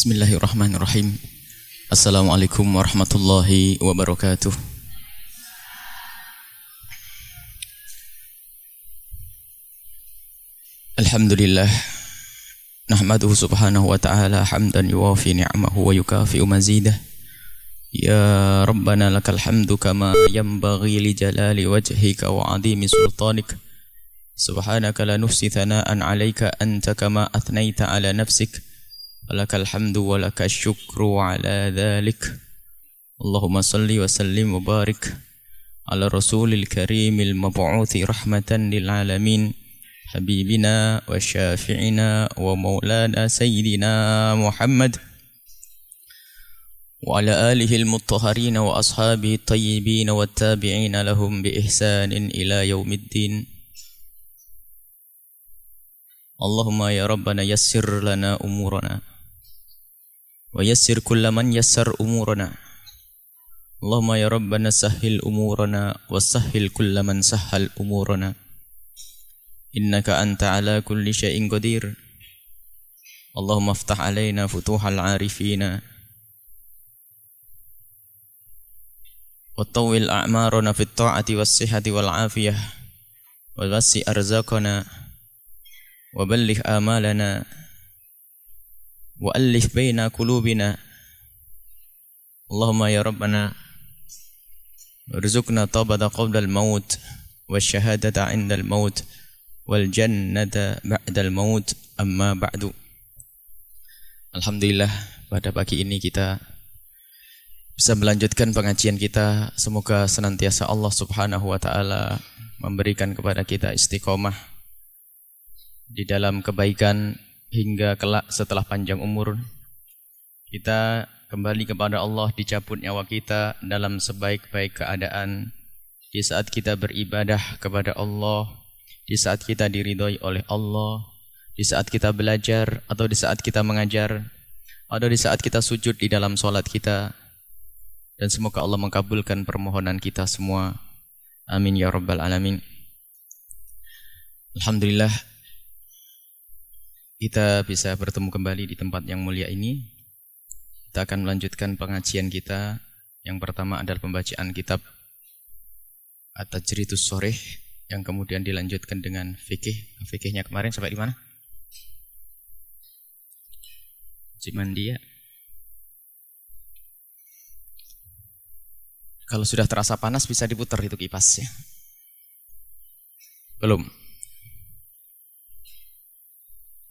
Bismillahirrahmanirrahim. Assalamualaikum warahmatullahi wabarakatuh. Alhamdulillah. Nahmaduhu subhanahu wa ta'ala hamdan yuwafi ni'amahu wa yukafi'u mazidah. Ya Rabbana lakal hamdu kama yanbaghi li jalali wajhika wa adimi sultanik. Subhanaka la nufsi thana'an alayka anta kama athnaita ala nafsik. ولك الحمد ولك الشكر على ذلك. اللهم صل وسلم وبارك على الرسول الكريم المبعوث رحمة للعالمين حبيبنا وشافعنا ومولانا سيدنا محمد وعلى آله المطهرين وأصحابه الطيبين والتابعين لهم بإحسان إلى يوم الدين. اللهم يا ربنا يسر لنا أمورنا. ويسر كل من يسر أمورنا. اللهم يا ربنا سهل أمورنا وسهل كل من سهل أمورنا. إنك أنت على كل شيء قدير. اللهم افتح علينا فتوح العارفين. وطول أعمارنا في الطاعة والصحة والعافية. ووسع أرزاقنا. وبلغ آمالنا. وألف بين قلوبنا اللهم يا ربنا ارزقنا طابة قبل الموت والشهادة عند الموت والجنة بعد الموت أما بعد Alhamdulillah pada pagi ini kita bisa melanjutkan pengajian kita. Semoga senantiasa Allah Subhanahu wa taala memberikan kepada kita istiqomah di dalam kebaikan hingga kelak setelah panjang umur kita kembali kepada Allah dicabut nyawa kita dalam sebaik-baik keadaan. Di saat kita beribadah kepada Allah di saat kita diridhoi oleh Allah di saat kita belajar atau di saat kita mengajar atau di saat kita sujud di dalam solat kita. Dan semoga Allah mengkabulkan permohonan kita semua. Amin ya rabbal alamin. Alhamdulillah kita bisa bertemu kembali di tempat yang mulia ini. Kita akan melanjutkan pengajian kita. Yang pertama adalah pembacaan kitab At-Tajridus Soreh yang kemudian dilanjutkan dengan fikih. Fikihnya kemarin sampai di mana? Cimandia. Kalau sudah terasa panas bisa diputar itu kipasnya. Belum.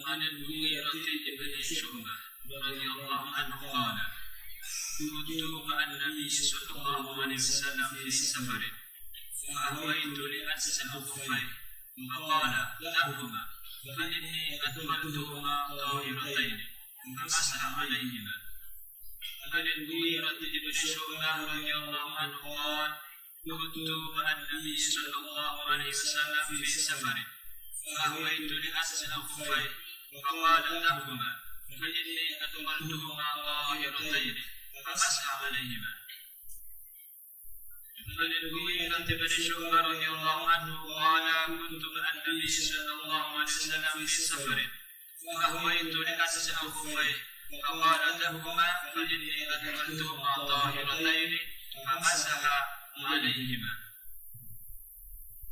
وعن المغيرة بن شعبة رضي الله عنه قال كنت مع النبي صلى الله عليه وسلم في سفر فأهويت لأسأل خفيه فقال دعهما فإني أدخلتهما طاهرتين فمسح عليهما عن المغيرة بن شعبة رضي الله عنه قال كنت مع النبي صلى الله عليه وسلم في سفر فأهويت لأسأل خفيه فقال لهما فإني أدخلتهما طاهرتين فمسح عليهما عن المغيرة بن شعبة رضي الله عنه قال كنت مع النبي صلى الله عليه وسلم في سفر فأهويت لأسأل خفيه فقال لهما فإني أدخلتهما طاهرتين فمسح عليهما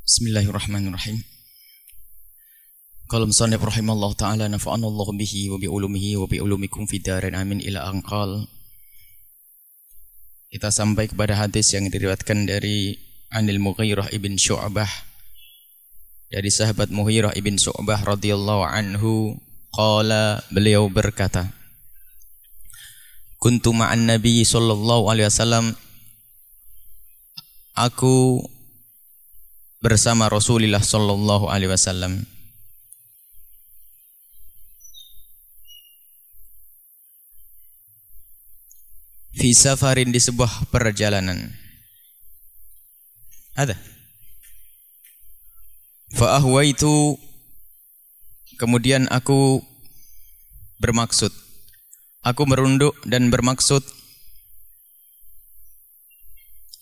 بسم الله الرحمن الرحيم Qala musannif rahimallahu taala nafa'ana Allah bihi wa bi ulumihi wa bi ulumikum fi darin amin ila anqal. Kita sampai kepada hadis yang diriwayatkan dari Anil Mughirah ibn Syu'bah dari sahabat Mughirah ibn Syu'bah radhiyallahu anhu qala beliau berkata kuntu ma'an nabi sallallahu alaihi wasallam. Aku bersama Rasulullah sallallahu alaihi wasallam. Fi safarin di sebuah perjalanan. Ada. Fa ahwaitu. Kemudian aku bermaksud aku merunduk dan bermaksud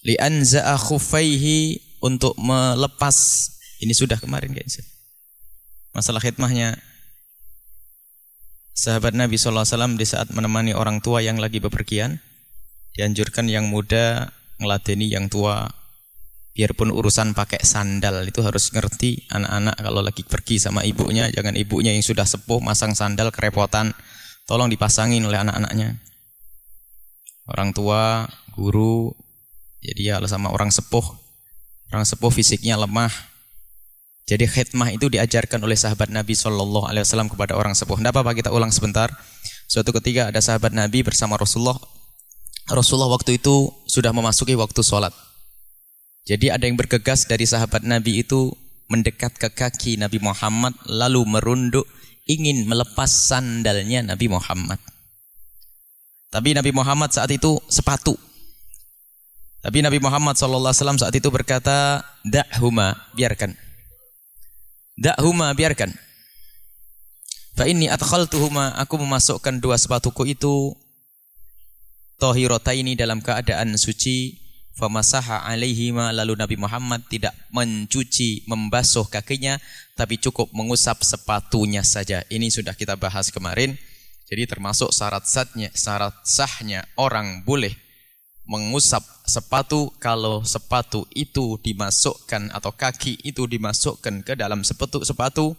li anza'a khuffaihi untuk melepas. Ini sudah kemarin guys. Masalah khidmahnya. Sahabat Nabi SAW di saat menemani orang tua yang lagi bepergian dianjurkan yang muda ngeladeni yang tua. Biarpun urusan pakai sandal itu harus ngerti anak-anak kalau lagi pergi sama ibunya jangan ibunya yang sudah sepuh masang sandal kerepotan tolong dipasangin oleh anak-anaknya orang tua guru jadi ya sama orang sepuh orang sepuh fisiknya lemah jadi khidmah itu diajarkan oleh sahabat Nabi Shallallahu Alaihi Wasallam kepada orang sepuh. Tidak apa-apa kita ulang sebentar. Suatu ketika ada sahabat Nabi bersama Rasulullah. Rasulullah waktu itu sudah memasuki waktu sholat. Jadi ada yang bergegas dari sahabat Nabi itu mendekat ke kaki Nabi Muhammad lalu merunduk ingin melepas sandalnya Nabi Muhammad. Tapi Nabi Muhammad saat itu sepatu. Tapi Nabi Muhammad SAW saat itu berkata, Da'huma, biarkan. Da'huma, biarkan. Fa inni adkhaltuhuma, aku memasukkan dua sepatuku itu tohirotaini dalam keadaan suci Famasaha alaihima lalu Nabi Muhammad tidak mencuci, membasuh kakinya, tapi cukup mengusap sepatunya saja. Ini sudah kita bahas kemarin. Jadi termasuk syarat sahnya, syarat sahnya orang boleh mengusap sepatu kalau sepatu itu dimasukkan atau kaki itu dimasukkan ke dalam sepatu sepatu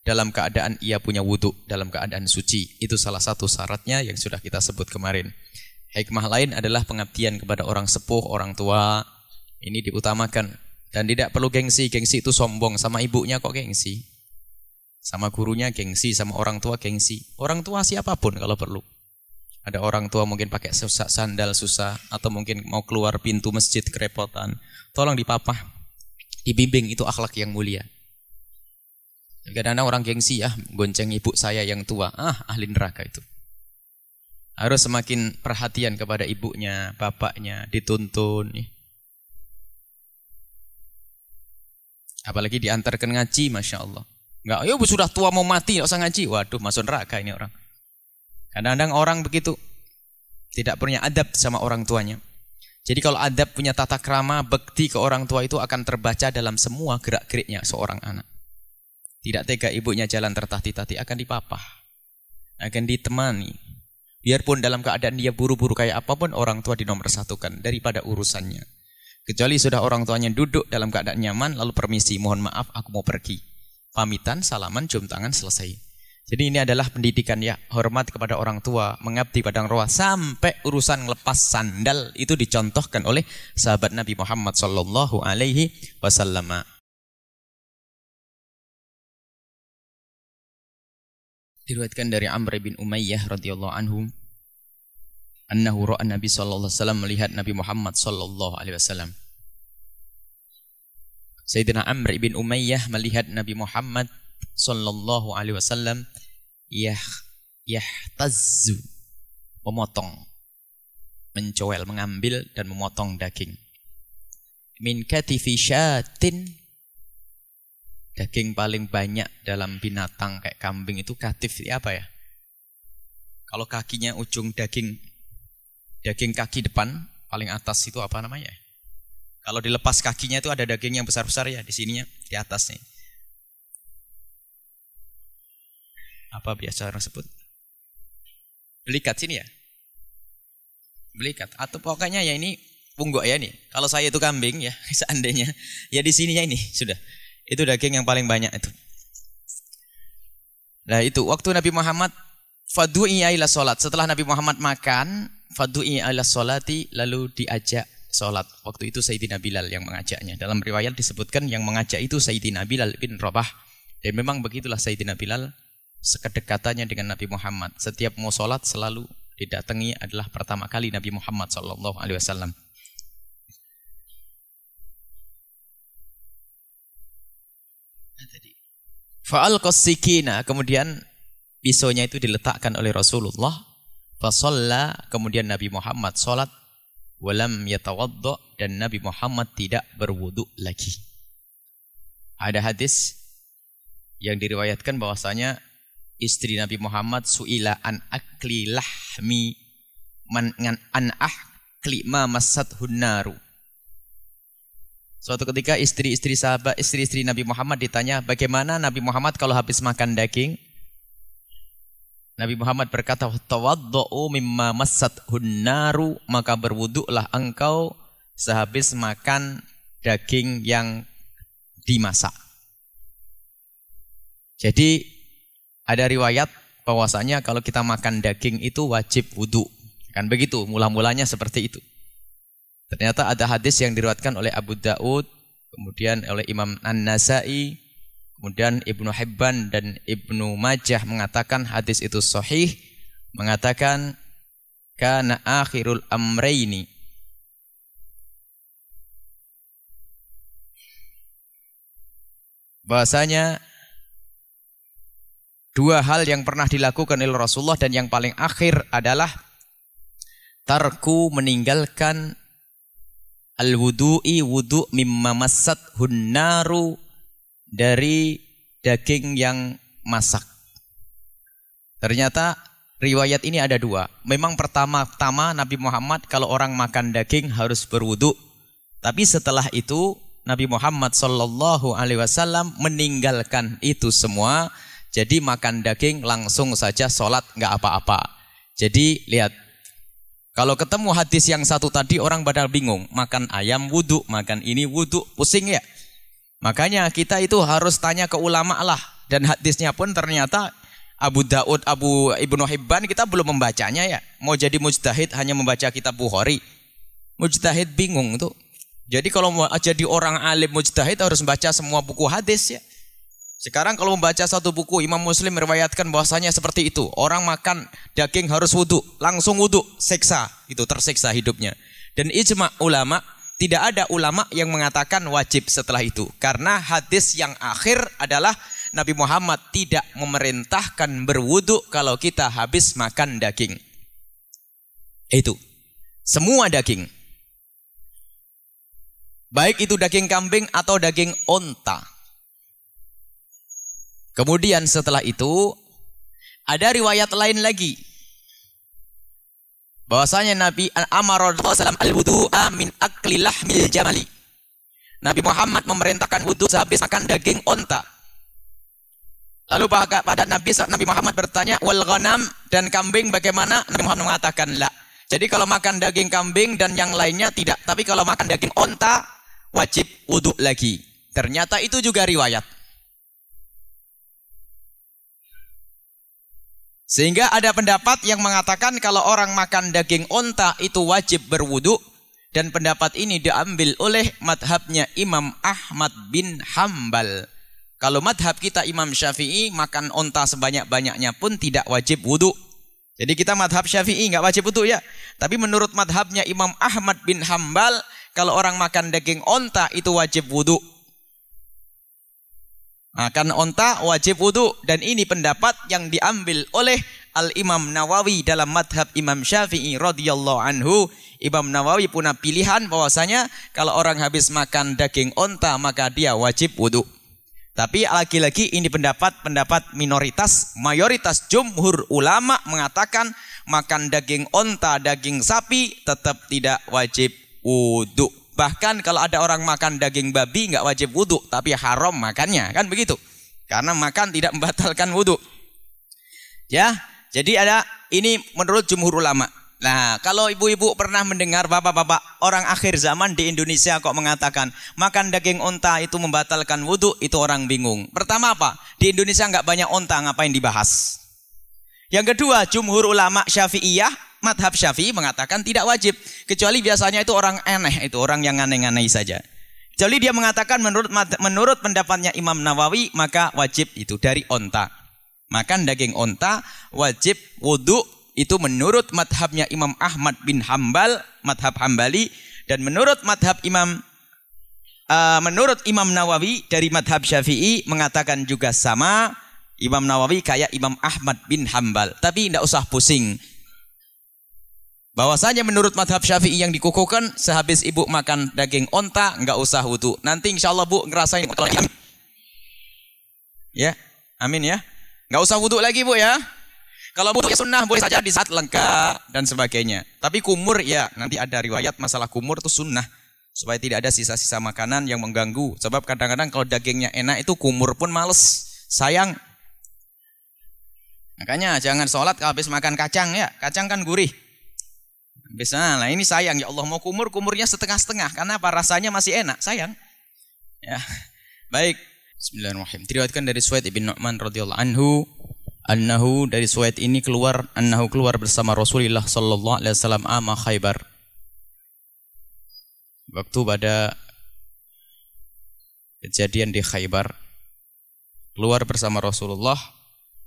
dalam keadaan ia punya wudhu, dalam keadaan suci. Itu salah satu syaratnya yang sudah kita sebut kemarin. Hikmah lain adalah pengabdian kepada orang sepuh, orang tua. Ini diutamakan. Dan tidak perlu gengsi. Gengsi itu sombong. Sama ibunya kok gengsi. Sama gurunya gengsi, sama orang tua gengsi. Orang tua siapa pun kalau perlu. Ada orang tua mungkin pakai susah, sandal susah. Atau mungkin mau keluar pintu masjid kerepotan. Tolong dipapah. Dibimbing itu akhlak yang mulia. Kadang-kadang orang gengsi ya, gonceng ibu saya yang tua. Ah, ahli neraka itu harus semakin perhatian kepada ibunya, bapaknya, dituntun. Apalagi diantarkan ngaji, Masya Allah. Enggak, ya sudah tua mau mati, enggak usah ngaji. Waduh, masuk neraka ini orang. Kadang-kadang orang begitu. Tidak punya adab sama orang tuanya. Jadi kalau adab punya tata krama, bekti ke orang tua itu akan terbaca dalam semua gerak-geriknya seorang anak. Tidak tega ibunya jalan tertati-tati, akan dipapah. Akan ditemani. Biarpun dalam keadaan dia buru-buru kayak apa pun orang tua dinomor satukan daripada urusannya. Kecuali sudah orang tuanya duduk dalam keadaan nyaman lalu permisi mohon maaf aku mau pergi. Pamitan, salaman, cium tangan selesai. Jadi ini adalah pendidikan ya, hormat kepada orang tua, mengabdi pada tua sampai urusan lepas sandal itu dicontohkan oleh sahabat Nabi Muhammad sallallahu alaihi wasallam. Diriwayatkan dari Amr bin Umayyah radhiyallahu anhu annahu ra'a Nabi sallallahu alaihi wasallam melihat Nabi Muhammad sallallahu alaihi wasallam. Sayyidina Amr bin Umayyah melihat Nabi Muhammad sallallahu alaihi wasallam yah yahtazzu memotong mencowel mengambil dan memotong daging. Min katifi syatin daging paling banyak dalam binatang kayak kambing itu katif apa ya? Kalau kakinya ujung daging daging kaki depan paling atas itu apa namanya? Kalau dilepas kakinya itu ada daging yang besar-besar ya di sininya di atasnya. Apa biasa orang sebut? Belikat sini ya? Belikat atau pokoknya ya ini pungguk ya nih. Kalau saya itu kambing ya seandainya ya di sininya ini sudah itu daging yang paling banyak itu. Nah itu waktu Nabi Muhammad fadu'i ila salat. Setelah Nabi Muhammad makan, fadu'i ila salati lalu diajak salat. Waktu itu Sayyidina Bilal yang mengajaknya. Dalam riwayat disebutkan yang mengajak itu Sayyidina Bilal bin Rabah. Dan memang begitulah Sayyidina Bilal sekedekatannya dengan Nabi Muhammad. Setiap mau salat selalu didatangi adalah pertama kali Nabi Muhammad sallallahu alaihi wasallam. Fa'al qasikina kemudian pisaunya itu diletakkan oleh Rasulullah Fasalla kemudian Nabi Muhammad salat walam yatawaddo dan Nabi Muhammad tidak berwudu lagi. Ada hadis yang diriwayatkan bahwasanya istri Nabi Muhammad suila an akli lahmi man an akli ma masat hunnaru. Suatu ketika istri-istri sahabat, istri-istri Nabi Muhammad ditanya, bagaimana Nabi Muhammad kalau habis makan daging? Nabi Muhammad berkata, "Tawaddu'u mimma massat hunnaru," maka berwuduklah engkau sehabis makan daging yang dimasak. Jadi ada riwayat bahwasanya kalau kita makan daging itu wajib wudhu. Kan begitu, mula-mulanya seperti itu. Ternyata ada hadis yang diriwayatkan oleh Abu Daud, kemudian oleh Imam An-Nasai, Kemudian Ibnu Hibban dan Ibnu Majah mengatakan hadis itu sahih, mengatakan kana akhirul amrayni bahasanya dua hal yang pernah dilakukan oleh Rasulullah dan yang paling akhir adalah tarku meninggalkan al-wudu'i wudu' mimma massat hunnaru dari daging yang masak. Ternyata riwayat ini ada dua. Memang pertama-tama Nabi Muhammad kalau orang makan daging harus berwudu. Tapi setelah itu Nabi Muhammad Shallallahu Alaihi Wasallam meninggalkan itu semua. Jadi makan daging langsung saja sholat nggak apa-apa. Jadi lihat kalau ketemu hadis yang satu tadi orang badal bingung makan ayam wudhu makan ini wudhu pusing ya. Makanya kita itu harus tanya ke ulama lah. Dan hadisnya pun ternyata Abu Daud, Abu Ibnu Hibban kita belum membacanya ya. Mau jadi mujtahid hanya membaca kitab Bukhari. Mujtahid bingung tuh. Jadi kalau mau jadi orang alim mujtahid harus membaca semua buku hadis ya. Sekarang kalau membaca satu buku Imam Muslim meriwayatkan bahwasanya seperti itu. Orang makan daging harus wudhu, langsung wudhu, seksa, itu tersiksa hidupnya. Dan ijma ulama tidak ada ulama yang mengatakan wajib setelah itu. Karena hadis yang akhir adalah Nabi Muhammad tidak memerintahkan berwudu kalau kita habis makan daging. Itu. Semua daging. Baik itu daging kambing atau daging onta. Kemudian setelah itu ada riwayat lain lagi bahwasanya Nabi Amar Rasulullah al-wudu min akli lahmil jamali. Nabi Muhammad memerintahkan wudhu sehabis makan daging onta. Lalu pada Nabi Nabi Muhammad bertanya, wal ghanam dan kambing bagaimana? Nabi Muhammad mengatakan, la. Jadi kalau makan daging kambing dan yang lainnya tidak. Tapi kalau makan daging onta, wajib wudhu lagi. Ternyata itu juga riwayat. Sehingga ada pendapat yang mengatakan kalau orang makan daging onta itu wajib berwudu dan pendapat ini diambil oleh madhabnya Imam Ahmad bin Hambal. Kalau madhab kita Imam Syafi'i makan onta sebanyak-banyaknya pun tidak wajib wudu. Jadi kita madhab Syafi'i nggak wajib wudu ya. Tapi menurut madhabnya Imam Ahmad bin Hambal kalau orang makan daging onta itu wajib wudu. Makan onta wajib wudhu dan ini pendapat yang diambil oleh Al Imam Nawawi dalam madhab Imam Syafi'i radhiyallahu anhu. Imam Nawawi punya pilihan bahwasanya kalau orang habis makan daging onta maka dia wajib wudhu. Tapi lagi-lagi ini pendapat-pendapat minoritas, mayoritas jumhur ulama mengatakan makan daging onta, daging sapi tetap tidak wajib wudhu. Bahkan kalau ada orang makan daging babi nggak wajib wudhu, tapi haram makannya, kan begitu? Karena makan tidak membatalkan wudhu. Ya, jadi ada ini menurut jumhur ulama. Nah, kalau ibu-ibu pernah mendengar bapak-bapak orang akhir zaman di Indonesia kok mengatakan makan daging onta itu membatalkan wudhu, itu orang bingung. Pertama apa? Di Indonesia nggak banyak onta, ngapain dibahas? Yang kedua, jumhur ulama syafi'iyah madhab syafi'i mengatakan tidak wajib. Kecuali biasanya itu orang aneh, itu orang yang aneh-aneh saja. Jadi dia mengatakan menurut menurut pendapatnya Imam Nawawi maka wajib itu dari onta. Makan daging onta wajib wudhu itu menurut madhabnya Imam Ahmad bin Hambal, madhab Hambali dan menurut madhab Imam uh, menurut Imam Nawawi dari madhab Syafi'i mengatakan juga sama Imam Nawawi kayak Imam Ahmad bin Hambal. Tapi tidak usah pusing. Bahwasanya menurut madhab syafi'i yang dikukuhkan sehabis ibu makan daging onta nggak usah wudhu. Nanti insya Allah bu ngerasain. Ya, amin ya. Nggak usah wudhu lagi bu ya. Kalau wudhu sunnah boleh saja di saat lengkap dan sebagainya. Tapi kumur ya nanti ada riwayat masalah kumur itu sunnah supaya tidak ada sisa-sisa makanan yang mengganggu. Sebab kadang-kadang kalau dagingnya enak itu kumur pun males, sayang. Makanya jangan sholat habis makan kacang ya, kacang kan gurih. Bisa, nah ini sayang ya Allah mau kumur, kumurnya setengah-setengah. Karena apa? Rasanya masih enak, sayang. Ya, baik. Bismillahirrahmanirrahim. Diriwayatkan dari Suhaid ibn Nu'man radhiyallahu anhu, annahu dari Suhaid ini keluar, annahu keluar bersama Rasulullah sallallahu alaihi wasallam ama Khaybar. Waktu pada kejadian di Khaybar, keluar bersama Rasulullah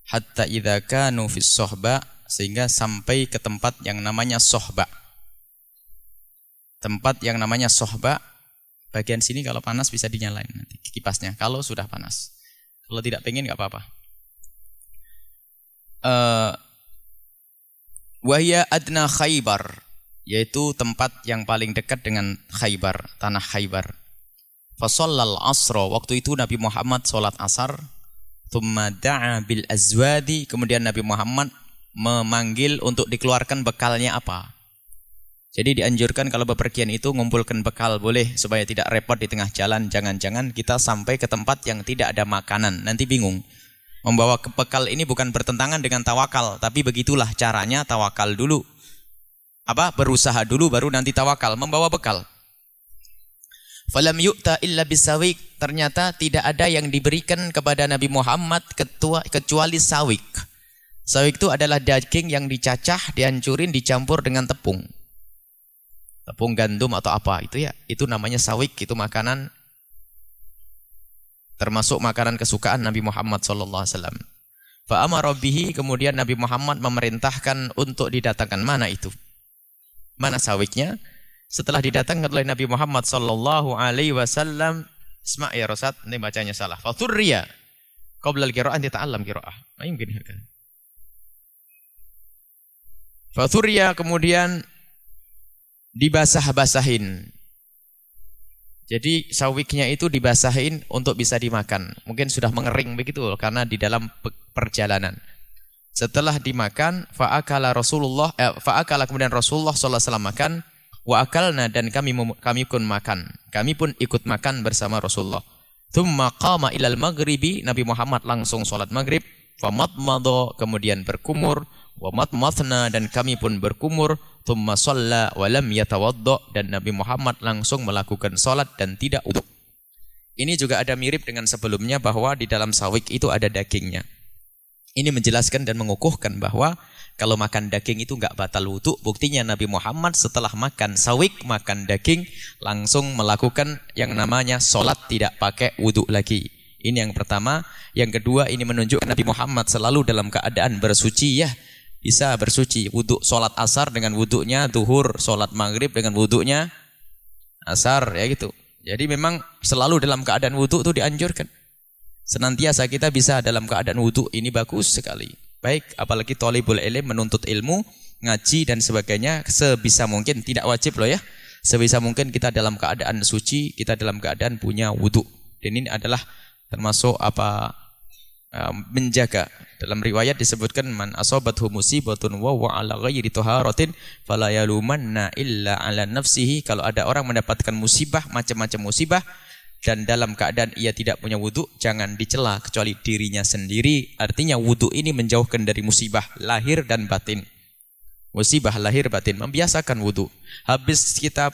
hatta idza kanu fis sohba sehingga sampai ke tempat yang namanya sohba. Tempat yang namanya sohba, bagian sini kalau panas bisa dinyalain nanti kipasnya. Kalau sudah panas, kalau tidak pengen nggak apa-apa. Uh, Wahya adna Khaybar, yaitu tempat yang paling dekat dengan Khaybar, tanah Khaybar. Fasallal asro, waktu itu Nabi Muhammad sholat asar, Tumma da'a bil azwadi, kemudian Nabi Muhammad memanggil untuk dikeluarkan bekalnya apa. Jadi dianjurkan kalau bepergian itu ngumpulkan bekal boleh supaya tidak repot di tengah jalan. Jangan-jangan kita sampai ke tempat yang tidak ada makanan, nanti bingung. Membawa ke bekal ini bukan bertentangan dengan tawakal, tapi begitulah caranya tawakal dulu. Apa? Berusaha dulu baru nanti tawakal, membawa bekal. Falam yu'ta illa bisawik. Ternyata tidak ada yang diberikan kepada Nabi Muhammad kecuali sawik. Sawik itu adalah daging yang dicacah, dihancurin, dicampur dengan tepung. Tepung gandum atau apa itu ya, itu namanya sawik, itu makanan termasuk makanan kesukaan Nabi Muhammad sallallahu alaihi wasallam. Fa kemudian Nabi Muhammad memerintahkan untuk didatangkan mana itu? Mana sawiknya? Setelah didatangkan oleh Nabi Muhammad sallallahu alaihi wasallam, Isma ya Rosat, ini bacanya salah. Fathurriya. Qabla al-qira'ah alam qira'ah. Mungkin Fathurya kemudian dibasah-basahin. Jadi sawiknya itu dibasahin untuk bisa dimakan. Mungkin sudah mengering begitu karena di dalam perjalanan. Setelah dimakan, fa'akala Rasulullah eh, fa'akala kemudian Rasulullah sallallahu alaihi wasallam makan, wa akalna dan kami kami pun makan. Kami pun ikut makan bersama Rasulullah. Tsumma qama ilal maghribi, Nabi Muhammad langsung salat maghrib, famadmada kemudian berkumur wa matmatna dan kami pun berkumur thumma shalla wa lam yatawadda dan Nabi Muhammad langsung melakukan salat dan tidak wudu. Ini juga ada mirip dengan sebelumnya bahwa di dalam sawik itu ada dagingnya. Ini menjelaskan dan mengukuhkan bahwa kalau makan daging itu enggak batal wudu. Buktinya Nabi Muhammad setelah makan sawik, makan daging, langsung melakukan yang namanya solat tidak pakai wudu lagi. Ini yang pertama. Yang kedua ini menunjukkan Nabi Muhammad selalu dalam keadaan bersuci ya bisa bersuci. Wudhu sholat asar dengan wudhunya duhur, sholat maghrib dengan wudhunya asar, ya gitu. Jadi memang selalu dalam keadaan wudhu itu dianjurkan. Senantiasa kita bisa dalam keadaan wudhu ini bagus sekali. Baik, apalagi tolibul ilm menuntut ilmu, ngaji dan sebagainya sebisa mungkin tidak wajib loh ya. Sebisa mungkin kita dalam keadaan suci, kita dalam keadaan punya wudhu. Dan ini adalah termasuk apa menjaga. Dalam riwayat disebutkan man asabathu musibatun wa wa ala ghairi taharatin fala yalumanna illa ala nafsihi. Kalau ada orang mendapatkan musibah macam-macam musibah dan dalam keadaan ia tidak punya wudhu jangan dicela kecuali dirinya sendiri. Artinya wudhu ini menjauhkan dari musibah lahir dan batin. Musibah lahir batin. Membiasakan wudhu habis kita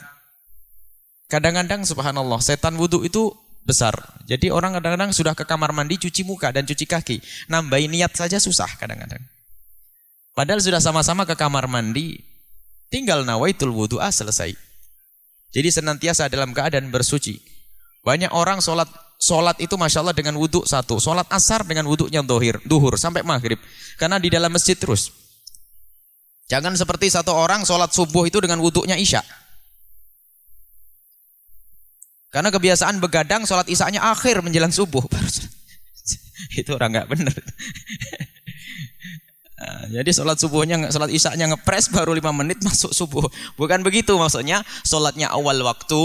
kadang-kadang subhanallah setan wudhu itu besar. Jadi orang kadang-kadang sudah ke kamar mandi cuci muka dan cuci kaki. Nambahin niat saja susah kadang-kadang. Padahal sudah sama-sama ke kamar mandi, tinggal nawaitul wudu'a selesai. Jadi senantiasa dalam keadaan bersuci. Banyak orang sholat sholat itu masya Allah dengan wudhu satu, sholat asar dengan wudhunya dohir, duhur sampai maghrib, karena di dalam masjid terus. Jangan seperti satu orang sholat subuh itu dengan wudhunya isya. Karena kebiasaan begadang sholat isanya akhir menjelang subuh. Itu orang nggak benar. Ah, jadi sholat subuhnya, sholat isya-nya ngepres baru lima menit masuk subuh. Bukan begitu maksudnya. Sholatnya awal waktu,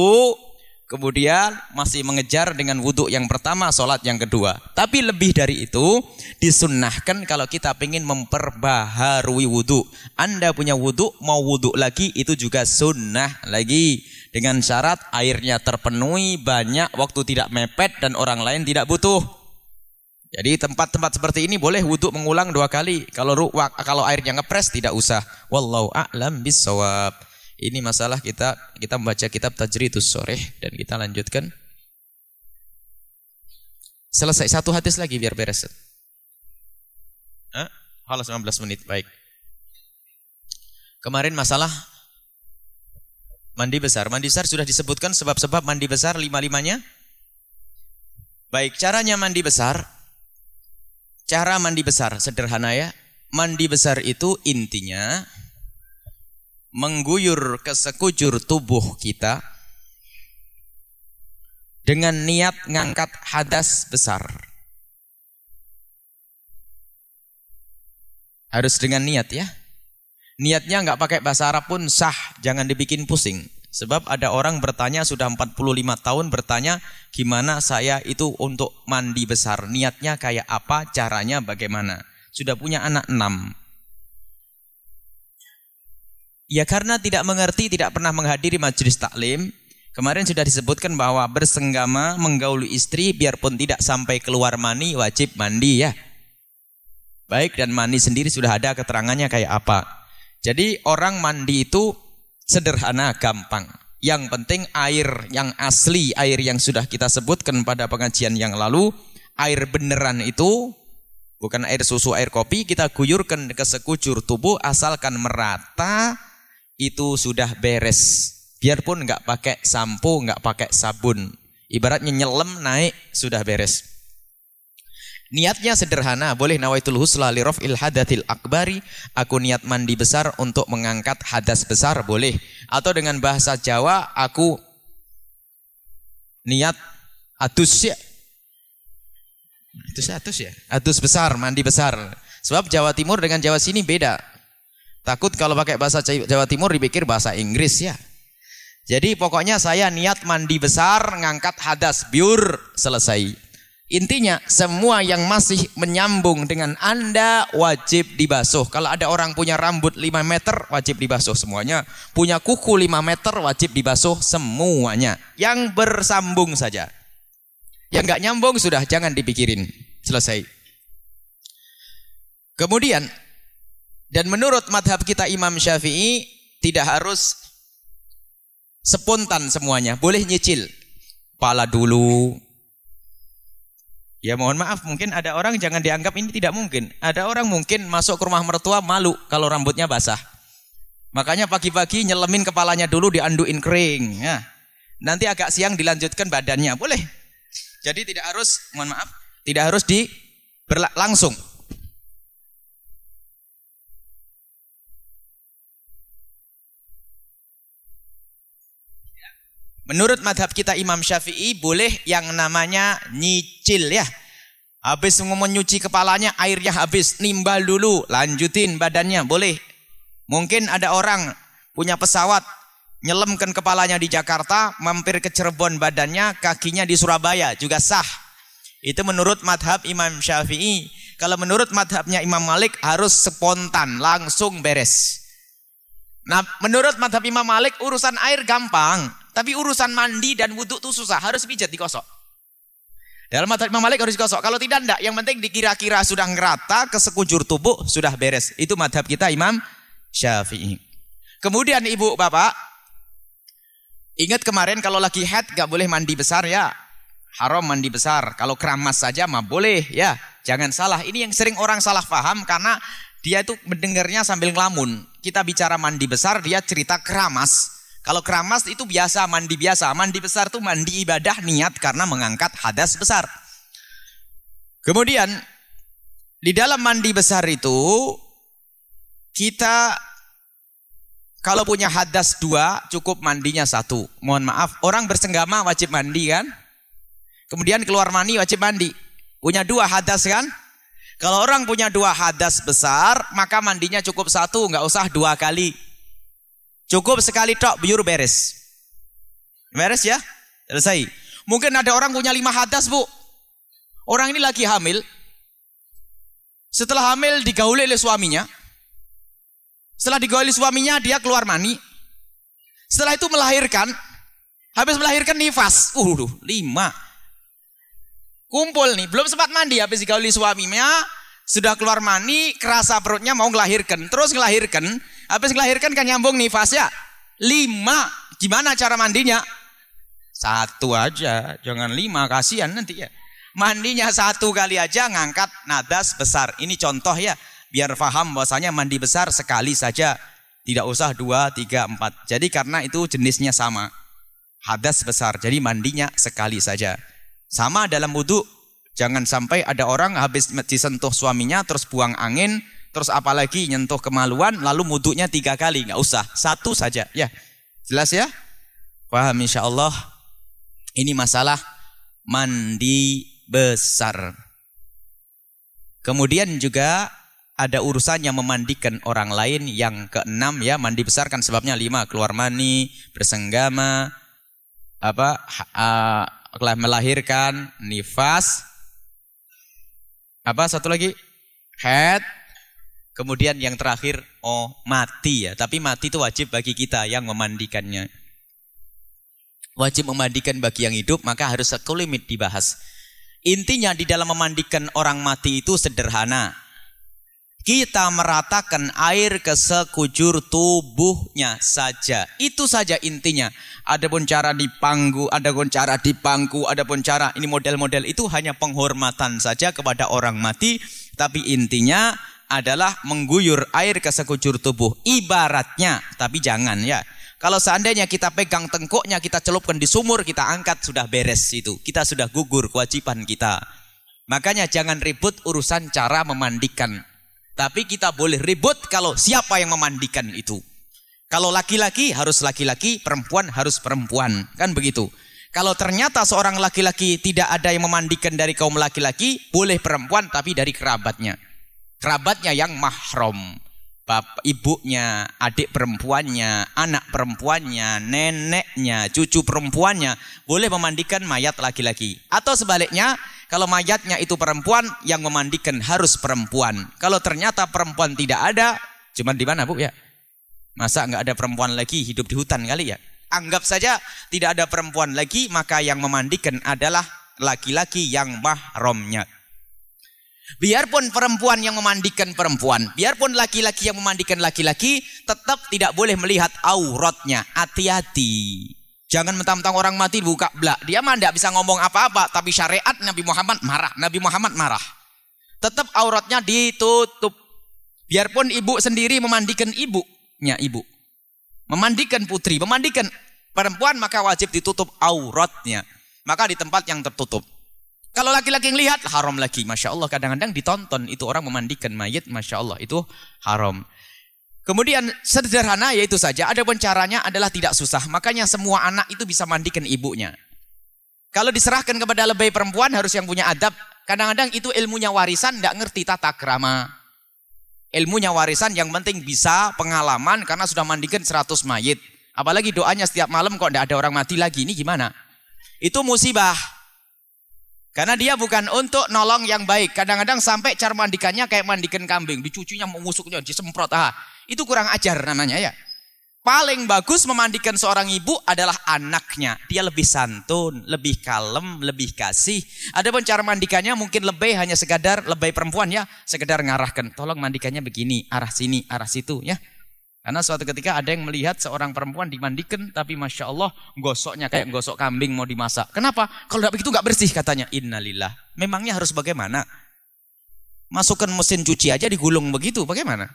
kemudian masih mengejar dengan wudhu yang pertama, sholat yang kedua. Tapi lebih dari itu, disunnahkan kalau kita ingin memperbaharui wudhu. Anda punya wudhu, mau wudhu lagi, itu juga sunnah lagi. Dengan syarat airnya terpenuhi, banyak, waktu tidak mepet, dan orang lain tidak butuh. Jadi tempat-tempat seperti ini boleh wudhu mengulang dua kali. Kalau ruwak, kalau airnya ngepres tidak usah. Wallahu a'lam bisawab. Ini masalah kita kita membaca kitab Tajridus Soreh dan kita lanjutkan. Selesai satu hadis lagi biar beres. Hah? Halo 19 menit, baik. Kemarin masalah mandi besar. Mandi besar sudah disebutkan sebab-sebab mandi besar lima-limanya. Baik, caranya mandi besar Cara mandi besar sederhana ya. Mandi besar itu intinya mengguyur ke sekujur tubuh kita dengan niat ngangkat hadas besar. Harus dengan niat ya. Niatnya nggak pakai bahasa Arab pun sah, jangan dibikin pusing. Sebab ada orang bertanya sudah 45 tahun bertanya gimana saya itu untuk mandi besar. Niatnya kayak apa, caranya bagaimana. Sudah punya anak enam. Ya karena tidak mengerti, tidak pernah menghadiri majelis taklim. Kemarin sudah disebutkan bahwa bersenggama menggauli istri biarpun tidak sampai keluar mani wajib mandi ya. Baik dan mandi sendiri sudah ada keterangannya kayak apa. Jadi orang mandi itu Sederhana, gampang. Yang penting air yang asli, air yang sudah kita sebutkan pada pengajian yang lalu, air beneran itu bukan air susu, air kopi, kita guyurkan ke sekujur tubuh asalkan merata itu sudah beres. Biarpun nggak pakai sampo, nggak pakai sabun. Ibaratnya nyelam naik sudah beres. Niatnya sederhana, boleh nawaitul husla li raf'il hadatil akbari, aku niat mandi besar untuk mengangkat hadas besar, boleh. Atau dengan bahasa Jawa, aku niat adus ya. Adus adus ya? Adus besar, mandi besar. Sebab Jawa Timur dengan Jawa sini beda. Takut kalau pakai bahasa Jawa Timur dipikir bahasa Inggris ya. Jadi pokoknya saya niat mandi besar, ngangkat hadas, biur, selesai. Intinya semua yang masih menyambung dengan Anda wajib dibasuh. Kalau ada orang punya rambut 5 meter wajib dibasuh semuanya. Punya kuku 5 meter wajib dibasuh semuanya. Yang bersambung saja. Yang nggak nyambung sudah jangan dipikirin. Selesai. Kemudian dan menurut madhab kita Imam Syafi'i tidak harus spontan semuanya. Boleh nyicil. Pala dulu, Ya mohon maaf mungkin ada orang jangan dianggap ini tidak mungkin. Ada orang mungkin masuk ke rumah mertua malu kalau rambutnya basah. Makanya pagi-pagi nyelemin kepalanya dulu dianduin kering. Ya. Nanti agak siang dilanjutkan badannya. Boleh. Jadi tidak harus, mohon maaf, tidak harus di langsung. Menurut madhab kita Imam Syafi'i boleh yang namanya nyicil ya. Habis ngomong nyuci kepalanya airnya habis nimbal dulu lanjutin badannya boleh. Mungkin ada orang punya pesawat nyelemkan kepalanya di Jakarta mampir ke Cirebon badannya kakinya di Surabaya juga sah. Itu menurut madhab Imam Syafi'i. Kalau menurut madhabnya Imam Malik harus spontan langsung beres. Nah menurut madhab Imam Malik urusan air gampang. Tapi urusan mandi dan wudhu itu susah, harus pijat dikosok. Dalam mata Imam Malik harus dikosok. Kalau tidak, tidak. Yang penting dikira-kira sudah ngerata ke sekujur tubuh, sudah beres. Itu madhab kita Imam Syafi'i. Kemudian ibu bapak, ingat kemarin kalau lagi head gak boleh mandi besar ya. Haram mandi besar. Kalau keramas saja mah boleh ya. Jangan salah. Ini yang sering orang salah paham karena dia itu mendengarnya sambil ngelamun. Kita bicara mandi besar, dia cerita keramas. Kalau keramas itu biasa, mandi biasa. Mandi besar itu mandi ibadah niat karena mengangkat hadas besar. Kemudian di dalam mandi besar itu kita kalau punya hadas dua cukup mandinya satu. Mohon maaf, orang bersenggama wajib mandi kan? Kemudian keluar mani wajib mandi. Punya dua hadas kan? Kalau orang punya dua hadas besar, maka mandinya cukup satu, nggak usah dua kali. Cukup sekali tok, biur beres. Beres ya? Selesai. Mungkin ada orang punya lima hadas, Bu. Orang ini lagi hamil. Setelah hamil digauli oleh suaminya. Setelah digauli suaminya, dia keluar mani. Setelah itu melahirkan. Habis melahirkan nifas. Uh, lima. Kumpul nih, belum sempat mandi habis digauli suaminya, sudah keluar mani, kerasa perutnya mau ngelahirkan. Terus ngelahirkan, habis ngelahirkan kan nyambung nih ya. Lima, gimana cara mandinya? Satu aja, jangan lima, kasihan nanti ya. Mandinya satu kali aja ngangkat nadas besar. Ini contoh ya, biar paham bahwasanya mandi besar sekali saja. Tidak usah dua, tiga, empat. Jadi karena itu jenisnya sama. Hadas besar, jadi mandinya sekali saja. Sama dalam wudhu, jangan sampai ada orang habis disentuh suaminya terus buang angin, terus apalagi nyentuh kemaluan, lalu wudhunya tiga kali, nggak usah, satu saja. Ya, jelas ya? Paham insya Allah. Ini masalah mandi besar. Kemudian juga ada urusan yang memandikan orang lain yang keenam ya mandi besar kan sebabnya lima keluar mani bersenggama apa uh, melahirkan, nifas, apa satu lagi? Head. Kemudian yang terakhir, oh mati ya. Tapi mati itu wajib bagi kita yang memandikannya. Wajib memandikan bagi yang hidup, maka harus satu limit dibahas. Intinya di dalam memandikan orang mati itu sederhana. Kita meratakan air ke sekujur tubuhnya saja. Itu saja intinya. Adapun cara dipanggu, adapun cara dipangku, adapun cara ini model-model itu hanya penghormatan saja kepada orang mati. Tapi intinya adalah mengguyur air ke sekujur tubuh. Ibaratnya, tapi jangan ya. Kalau seandainya kita pegang tengkuknya, kita celupkan di sumur, kita angkat, sudah beres itu. Kita sudah gugur kewajiban kita. Makanya jangan ribut urusan cara memandikan tapi kita boleh ribut kalau siapa yang memandikan itu. Kalau laki-laki harus laki-laki, perempuan harus perempuan. Kan begitu. Kalau ternyata seorang laki-laki tidak ada yang memandikan dari kaum laki-laki, boleh perempuan tapi dari kerabatnya. Kerabatnya yang mahram. Bapak, ibunya, adik perempuannya, anak perempuannya, neneknya, cucu perempuannya boleh memandikan mayat laki-laki. Atau sebaliknya, kalau mayatnya itu perempuan, yang memandikan harus perempuan. Kalau ternyata perempuan tidak ada, cuma di mana bu ya? Masa nggak ada perempuan lagi hidup di hutan kali ya? Anggap saja tidak ada perempuan lagi, maka yang memandikan adalah laki-laki yang mahramnya. Biarpun perempuan yang memandikan perempuan, biarpun laki-laki yang memandikan laki-laki, tetap tidak boleh melihat auratnya. Hati-hati. Jangan mentang-mentang orang mati buka belak. Dia mah tidak bisa ngomong apa-apa, tapi syariat Nabi Muhammad marah. Nabi Muhammad marah. Tetap auratnya ditutup. Biarpun ibu sendiri memandikan ibunya ibu. Memandikan putri, memandikan perempuan maka wajib ditutup auratnya. Maka di tempat yang tertutup. Kalau laki-laki yang lihat haram lagi. Masya Allah kadang-kadang ditonton itu orang memandikan mayat. Masya Allah itu haram. Kemudian sederhana yaitu saja, ada pun caranya adalah tidak susah. Makanya semua anak itu bisa mandikan ibunya. Kalau diserahkan kepada lebih perempuan harus yang punya adab. Kadang-kadang itu ilmunya warisan, tidak ngerti tata krama. Ilmunya warisan yang penting bisa pengalaman karena sudah mandikan 100 mayit. Apalagi doanya setiap malam kok tidak ada orang mati lagi, ini gimana? Itu musibah. Karena dia bukan untuk nolong yang baik. Kadang-kadang sampai cara mandikannya kayak mandikan kambing. Dicucinya, memusuknya, disemprot. Ah, itu kurang ajar namanya ya. Paling bagus memandikan seorang ibu adalah anaknya. Dia lebih santun, lebih kalem, lebih kasih. Ada pun cara mandikannya mungkin lebih hanya sekadar lebih perempuan ya, sekedar ngarahkan. Tolong mandikannya begini, arah sini, arah situ ya. Karena suatu ketika ada yang melihat seorang perempuan dimandikan, tapi masya Allah gosoknya kayak gosok kambing mau dimasak. Kenapa? Kalau tidak begitu nggak bersih katanya. Innalillah. Memangnya harus bagaimana? Masukkan mesin cuci aja digulung begitu, bagaimana?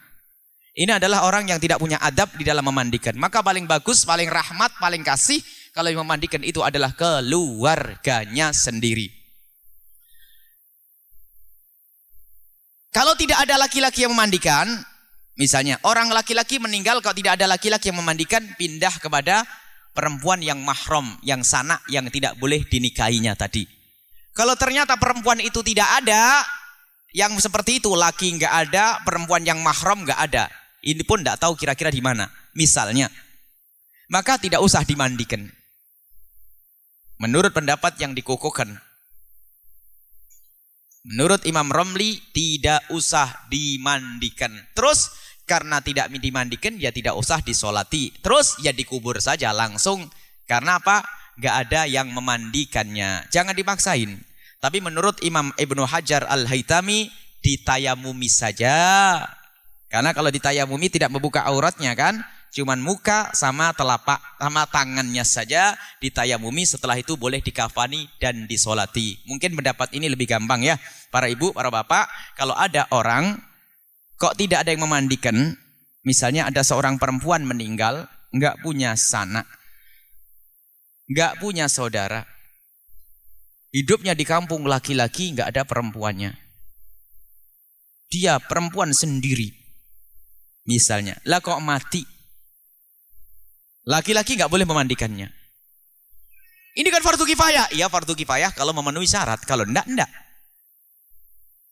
Ini adalah orang yang tidak punya adab di dalam memandikan. Maka paling bagus, paling rahmat, paling kasih kalau yang memandikan itu adalah keluarganya sendiri. Kalau tidak ada laki-laki yang memandikan, misalnya orang laki-laki meninggal kalau tidak ada laki-laki yang memandikan, pindah kepada perempuan yang mahram, yang sana, yang tidak boleh dinikahinya tadi. Kalau ternyata perempuan itu tidak ada, Yang seperti itu laki nggak ada, perempuan yang mahram nggak ada. Ini pun tidak tahu kira-kira di mana. Misalnya, maka tidak usah dimandikan. Menurut pendapat yang dikukuhkan. Menurut Imam Romli tidak usah dimandikan. Terus karena tidak dimandikan ya tidak usah disolati. Terus ya dikubur saja langsung. Karena apa? Gak ada yang memandikannya. Jangan dipaksain. Tapi menurut Imam Ibnu Hajar Al-Haytami ditayamumi saja. Karena kalau ditayamumi tidak membuka auratnya kan? Cuman muka sama telapak sama tangannya saja ditayamumi setelah itu boleh dikafani dan disolati. Mungkin pendapat ini lebih gampang ya. Para ibu, para bapak, kalau ada orang kok tidak ada yang memandikan, misalnya ada seorang perempuan meninggal, nggak punya sanak, nggak punya saudara, Hidupnya di kampung laki-laki nggak ada perempuannya. Dia perempuan sendiri. Misalnya, lah kok mati? Laki-laki nggak boleh memandikannya. Ini kan fardu kifayah. Iya fardu kifayah kalau memenuhi syarat. Kalau enggak, enggak.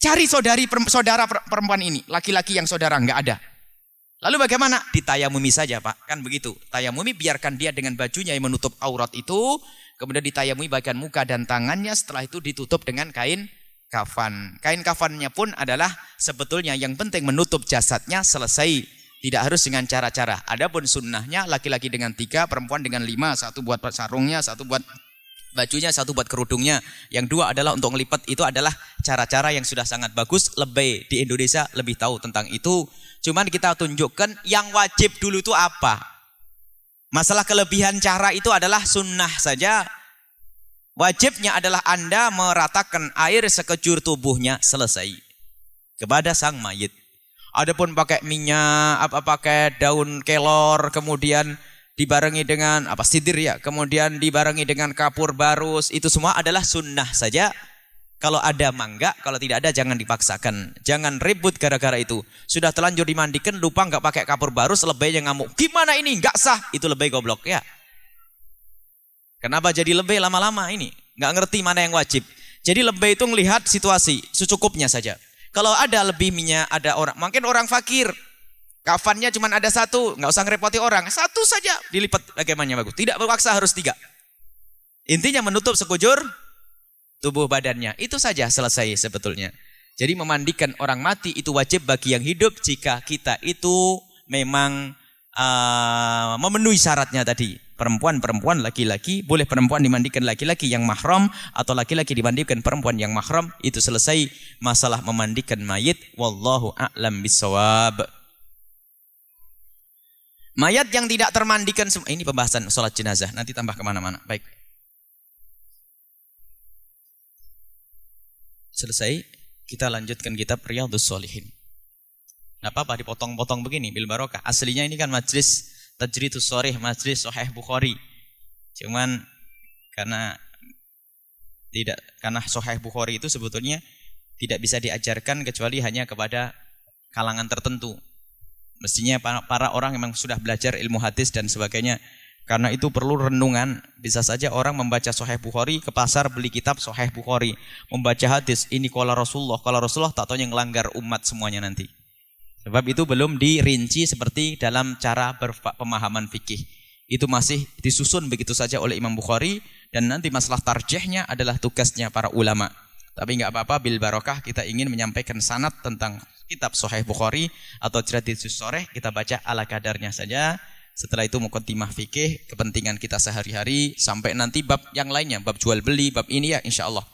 Cari saudari saudara perempuan ini, laki-laki yang saudara enggak ada. Lalu bagaimana? Ditayamumi saja, Pak. Kan begitu. Tayamumi biarkan dia dengan bajunya yang menutup aurat itu Kemudian ditayamui bagian muka dan tangannya, setelah itu ditutup dengan kain kafan. Kain kafannya pun adalah sebetulnya yang penting menutup jasadnya selesai. Tidak harus dengan cara-cara. Adapun sunnahnya laki-laki dengan tiga, perempuan dengan lima. Satu buat sarungnya, satu buat bajunya, satu buat kerudungnya. Yang dua adalah untuk ngelipat. Itu adalah cara-cara yang sudah sangat bagus. Lebih di Indonesia lebih tahu tentang itu. Cuman kita tunjukkan yang wajib dulu itu apa. Masalah kelebihan cara itu adalah sunnah saja. Wajibnya adalah Anda meratakan air sekejur tubuhnya selesai. Kepada sang mayit. Adapun pakai minyak, apa pakai daun kelor, kemudian dibarengi dengan apa sidir ya, kemudian dibarengi dengan kapur barus, itu semua adalah sunnah saja kalau ada mangga, kalau tidak ada jangan dipaksakan. Jangan ribut gara-gara itu. Sudah telanjur dimandikan, lupa nggak pakai kapur baru, selebihnya ngamuk. Gimana ini? Nggak sah. Itu lebih goblok ya. Kenapa jadi lebih lama-lama ini? Nggak ngerti mana yang wajib. Jadi lebih itu melihat situasi, secukupnya saja. Kalau ada lebih minyak, ada orang, mungkin orang fakir, kafannya cuma ada satu, nggak usah ngerepoti orang, satu saja dilipat bagaimana bagus. Tidak berpaksa harus tiga. Intinya menutup sekujur tubuh badannya. Itu saja selesai sebetulnya. Jadi memandikan orang mati itu wajib bagi yang hidup jika kita itu memang uh, memenuhi syaratnya tadi. Perempuan-perempuan, laki-laki, boleh perempuan dimandikan laki-laki yang mahram atau laki-laki dimandikan perempuan yang mahram. Itu selesai masalah memandikan mayit. Wallahu a'lam bisawab. Mayat yang tidak termandikan, ini pembahasan sholat jenazah. Nanti tambah ke mana-mana. Baik. selesai, kita lanjutkan kitab Riyadhus Shalihin. Nah, apa-apa dipotong-potong begini bil barokah. Aslinya ini kan majlis Tajridus Sharih, majlis Sahih Bukhari. Cuman karena tidak karena Sahih Bukhari itu sebetulnya tidak bisa diajarkan kecuali hanya kepada kalangan tertentu. Mestinya para, para orang yang sudah belajar ilmu hadis dan sebagainya karena itu perlu renungan. Bisa saja orang membaca Sahih Bukhari ke pasar beli kitab Sahih Bukhari, membaca hadis ini kalau Rasulullah, kalau Rasulullah tak tahu yang melanggar umat semuanya nanti. Sebab itu belum dirinci seperti dalam cara pemahaman fikih. Itu masih disusun begitu saja oleh Imam Bukhari dan nanti masalah tarjihnya adalah tugasnya para ulama. Tapi nggak apa-apa bil barokah kita ingin menyampaikan sanat tentang kitab Sahih Bukhari atau cerita Sahih kita baca ala kadarnya saja. Setelah itu mukaddimah fikih, kepentingan kita sehari-hari sampai nanti bab yang lainnya, bab jual beli, bab ini ya insya Allah.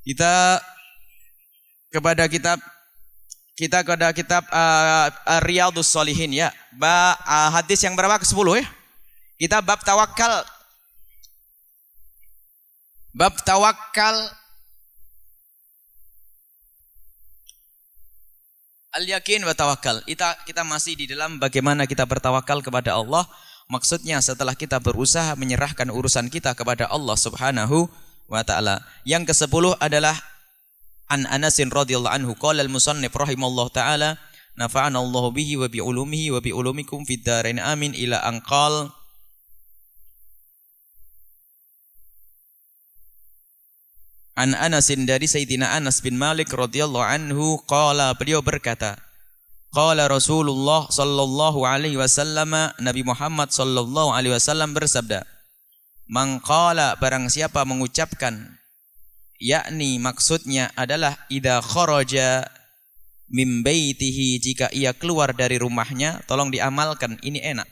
Kita kepada kitab kita kepada kitab uh, uh, Riyadhus Shalihin ya. Ba, uh, hadis yang berapa ke-10 ya? Kita bab tawakal. Bab tawakal Al-yakin wa tawakal. Kita, kita masih di dalam bagaimana kita bertawakal kepada Allah. Maksudnya setelah kita berusaha menyerahkan urusan kita kepada Allah Subhanahu wa taala. Yang ke-10 adalah An Anasin radhiyallahu anhu qala al-musannif rahimallahu taala nafa'ana Allah bihi wa bi ulumihi wa bi ulumikum fid dharain amin. Ila anqal An Anasin dari Sayyidina Anas bin Malik radhiyallahu anhu qala beliau berkata Qala Rasulullah sallallahu alaihi wasallam Nabi Muhammad sallallahu alaihi wasallam bersabda Man qala barang siapa mengucapkan yakni maksudnya adalah idza kharaja mim baitihi jika ia keluar dari rumahnya tolong diamalkan ini enak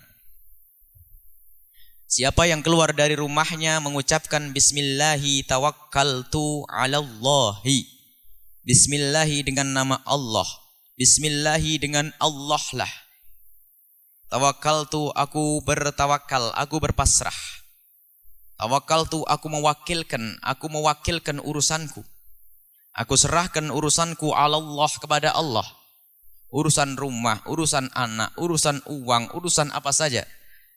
Siapa yang keluar dari rumahnya mengucapkan Bismillahi tawakkaltu ala Allahi. Bismillahi dengan nama Allah. Bismillahi dengan Allah lah. Tawakkaltu aku bertawakal, aku berpasrah. Tawakkaltu aku mewakilkan, aku mewakilkan urusanku. Aku serahkan urusanku Allah kepada Allah. Urusan rumah, urusan anak, urusan uang, urusan apa saja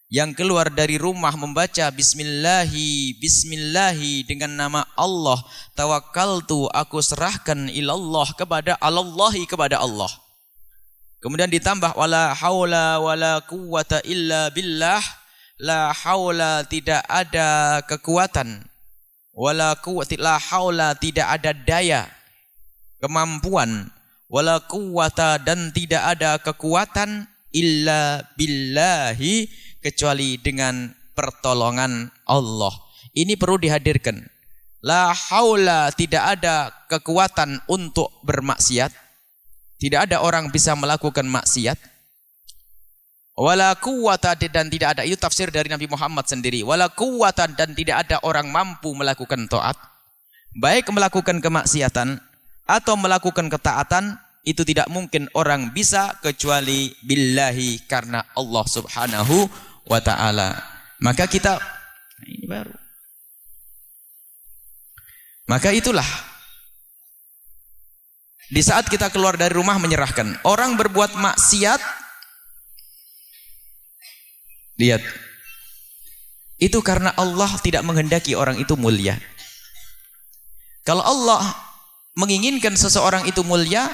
yang keluar dari rumah membaca bismillahi bismillahi dengan nama Allah tawakkaltu aku serahkan ilallah kepada Allahi kepada Allah kemudian ditambah wala haula wala quwata illa billah la haula tidak ada kekuatan wala quwwata la haula tidak ada daya kemampuan wala quwwata dan tidak ada kekuatan illa billahi kecuali dengan pertolongan Allah. Ini perlu dihadirkan. La haula tidak ada kekuatan untuk bermaksiat. Tidak ada orang bisa melakukan maksiat. Wala quwwata dan tidak ada itu tafsir dari Nabi Muhammad sendiri. Wala quwwata dan tidak ada orang mampu melakukan taat. Baik melakukan kemaksiatan atau melakukan ketaatan itu tidak mungkin orang bisa kecuali billahi karena Allah Subhanahu wa taala. Maka kita nah ini baru. Maka itulah di saat kita keluar dari rumah menyerahkan. Orang berbuat maksiat lihat itu karena Allah tidak menghendaki orang itu mulia. Kalau Allah menginginkan seseorang itu mulia,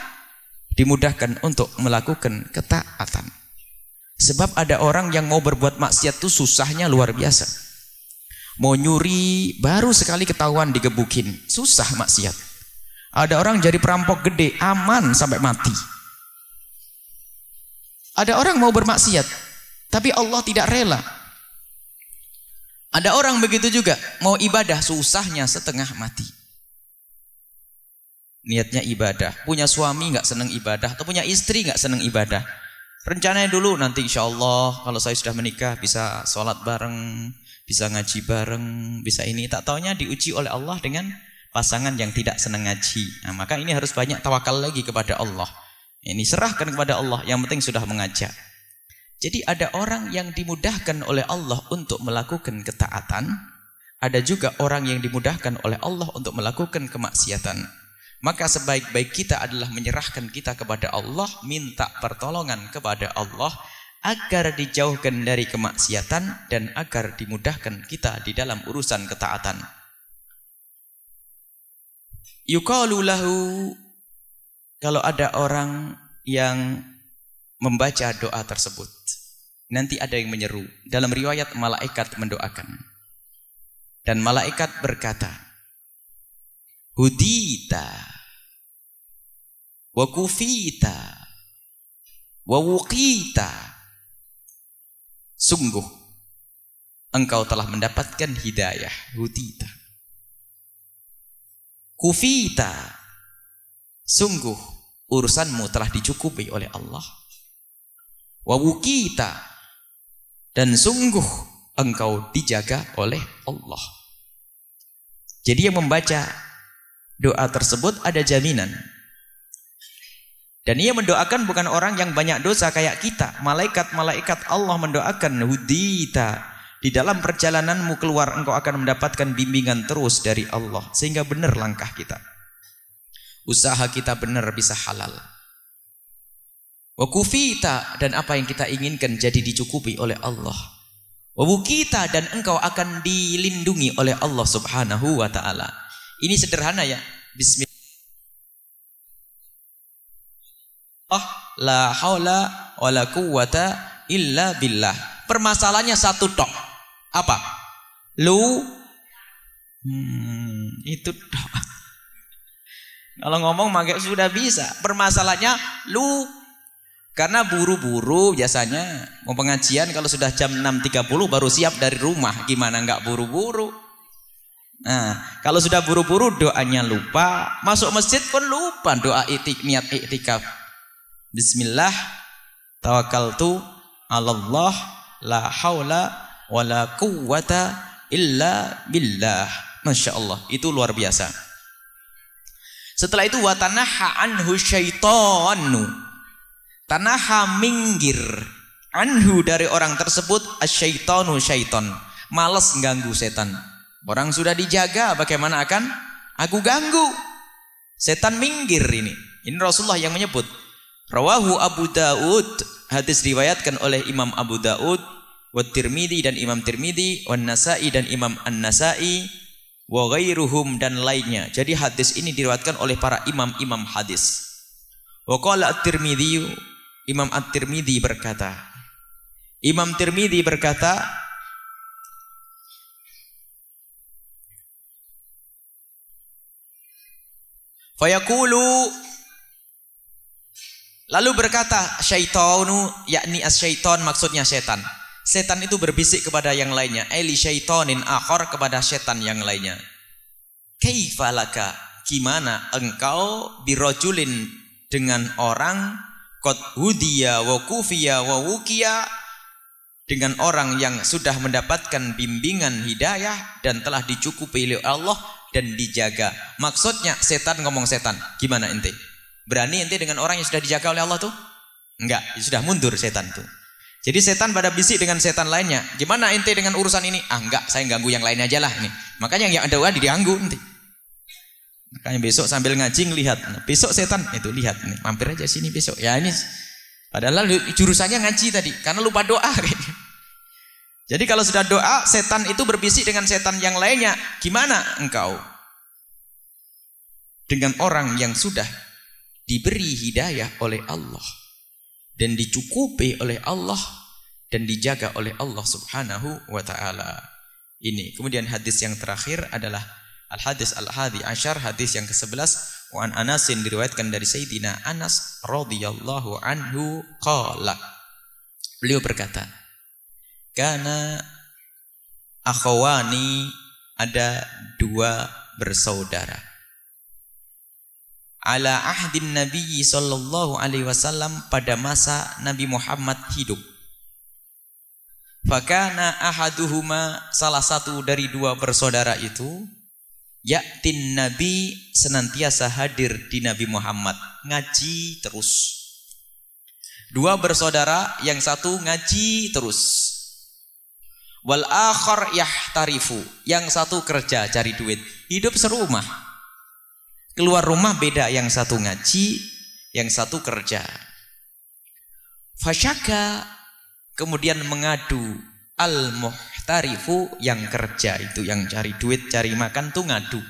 dimudahkan untuk melakukan ketaatan. Sebab ada orang yang mau berbuat maksiat itu susahnya luar biasa. Mau nyuri baru sekali ketahuan digebukin. Susah maksiat. Ada orang jadi perampok gede, aman sampai mati. Ada orang mau bermaksiat, tapi Allah tidak rela. Ada orang begitu juga, mau ibadah susahnya setengah mati. Niatnya ibadah, punya suami nggak seneng ibadah, atau punya istri nggak seneng ibadah. Rencananya dulu nanti insya Allah kalau saya sudah menikah bisa sholat bareng, bisa ngaji bareng, bisa ini. Tak taunya diuji oleh Allah dengan pasangan yang tidak senang ngaji. Nah, maka ini harus banyak tawakal lagi kepada Allah. Ini serahkan kepada Allah, yang penting sudah mengajak. Jadi ada orang yang dimudahkan oleh Allah untuk melakukan ketaatan, ada juga orang yang dimudahkan oleh Allah untuk melakukan kemaksiatan. Maka sebaik-baik kita adalah menyerahkan kita kepada Allah, minta pertolongan kepada Allah agar dijauhkan dari kemaksiatan dan agar dimudahkan kita di dalam urusan ketaatan. Yuqalu lahu kalau ada orang yang membaca doa tersebut nanti ada yang menyeru. Dalam riwayat malaikat mendoakan. Dan malaikat berkata hudita wa kufita sungguh engkau telah mendapatkan hidayah hudita. Kufita sungguh urusanmu telah dicukupi oleh Allah. Wa dan sungguh engkau dijaga oleh Allah jadi yang membaca doa tersebut ada jaminan. Dan ia mendoakan bukan orang yang banyak dosa kayak kita. Malaikat-malaikat Allah mendoakan hudita. Di dalam perjalananmu keluar engkau akan mendapatkan bimbingan terus dari Allah. Sehingga benar langkah kita. Usaha kita benar bisa halal. Wakufita dan apa yang kita inginkan jadi dicukupi oleh Allah. Wabukita dan engkau akan dilindungi oleh Allah subhanahu wa ta'ala. Ini sederhana ya. Bismillah. La haula wala quwata illa billah. Permasalahannya satu tok. Apa? Lu hmm, itu tok. Kalau ngomong pakai sudah bisa. Permasalahannya lu karena buru-buru biasanya mau pengajian kalau sudah jam 6.30 baru siap dari rumah. Gimana nggak buru-buru? Nah, kalau sudah buru-buru doanya lupa, masuk masjid pun lupa doa itik niat iktikaf. Bismillah tawakkaltu 'alallah la haula wala quwwata illa billah. Masya Allah, itu luar biasa. Setelah itu watanaha anhu syaitanu Tanaha minggir anhu dari orang tersebut asyaitonu syaiton. Males ganggu setan. Orang sudah dijaga, bagaimana akan aku ganggu? Setan minggir ini. Ini Rasulullah yang menyebut. Rawahu Abu Daud. Hadis riwayatkan oleh Imam Abu Daud, wa Tirmidzi dan Imam Tirmidzi, wa Nasa'i dan Imam An-Nasa'i, wa ghairuhum dan lainnya. Jadi hadis ini diriwayatkan oleh para imam-imam hadis. Wa qala At-Tirmidzi Imam At-Tirmidzi berkata, Imam Tirmidzi berkata, Fayaqulu Lalu berkata syaitanu yakni as-syaiton maksudnya setan. Setan itu berbisik kepada yang lainnya. Eli syaitonin akhor kepada setan yang lainnya. Kaifalaka gimana engkau birojulin dengan orang Qad hudiya wa kufiya wa wukiya dengan orang yang sudah mendapatkan bimbingan hidayah dan telah dicukupi oleh Allah dan dijaga. Maksudnya setan ngomong setan. Gimana ente? Berani ente dengan orang yang sudah dijaga oleh Allah tuh? Enggak, sudah mundur setan tuh. Jadi setan pada bisik dengan setan lainnya. Gimana ente dengan urusan ini? Ah enggak, saya ganggu yang lain aja lah nih. Makanya yang ada di diganggu ente. Makanya besok sambil ngaji. Nah, besok setan itu lihat nih, mampir aja sini besok. Ya ini padahal jurusannya ngaji tadi karena lupa doa Jadi kalau sudah doa, setan itu berbisik dengan setan yang lainnya. Gimana engkau? Dengan orang yang sudah diberi hidayah oleh Allah dan dicukupi oleh Allah dan dijaga oleh Allah Subhanahu wa taala. Ini. Kemudian hadis yang terakhir adalah Al-hadis al-hadi asyar hadis yang ke-11 wa an Anasin diriwayatkan dari Sayyidina Anas radhiyallahu anhu qala. Beliau berkata Karena akhwani ada dua bersaudara. Ala ahdin Nabi sallallahu alaihi wasallam pada masa Nabi Muhammad hidup. Fakana ahaduhuma salah satu dari dua bersaudara itu Yaktin Nabi senantiasa hadir di Nabi Muhammad. Ngaji terus. Dua bersaudara, yang satu ngaji terus. Wal akhar yahtarifu. Yang satu kerja cari duit. Hidup serumah. Keluar rumah beda, yang satu ngaji, yang satu kerja. Fasyaka kemudian mengadu al-muhtarifu yang kerja itu yang cari duit cari makan tuh ngadu.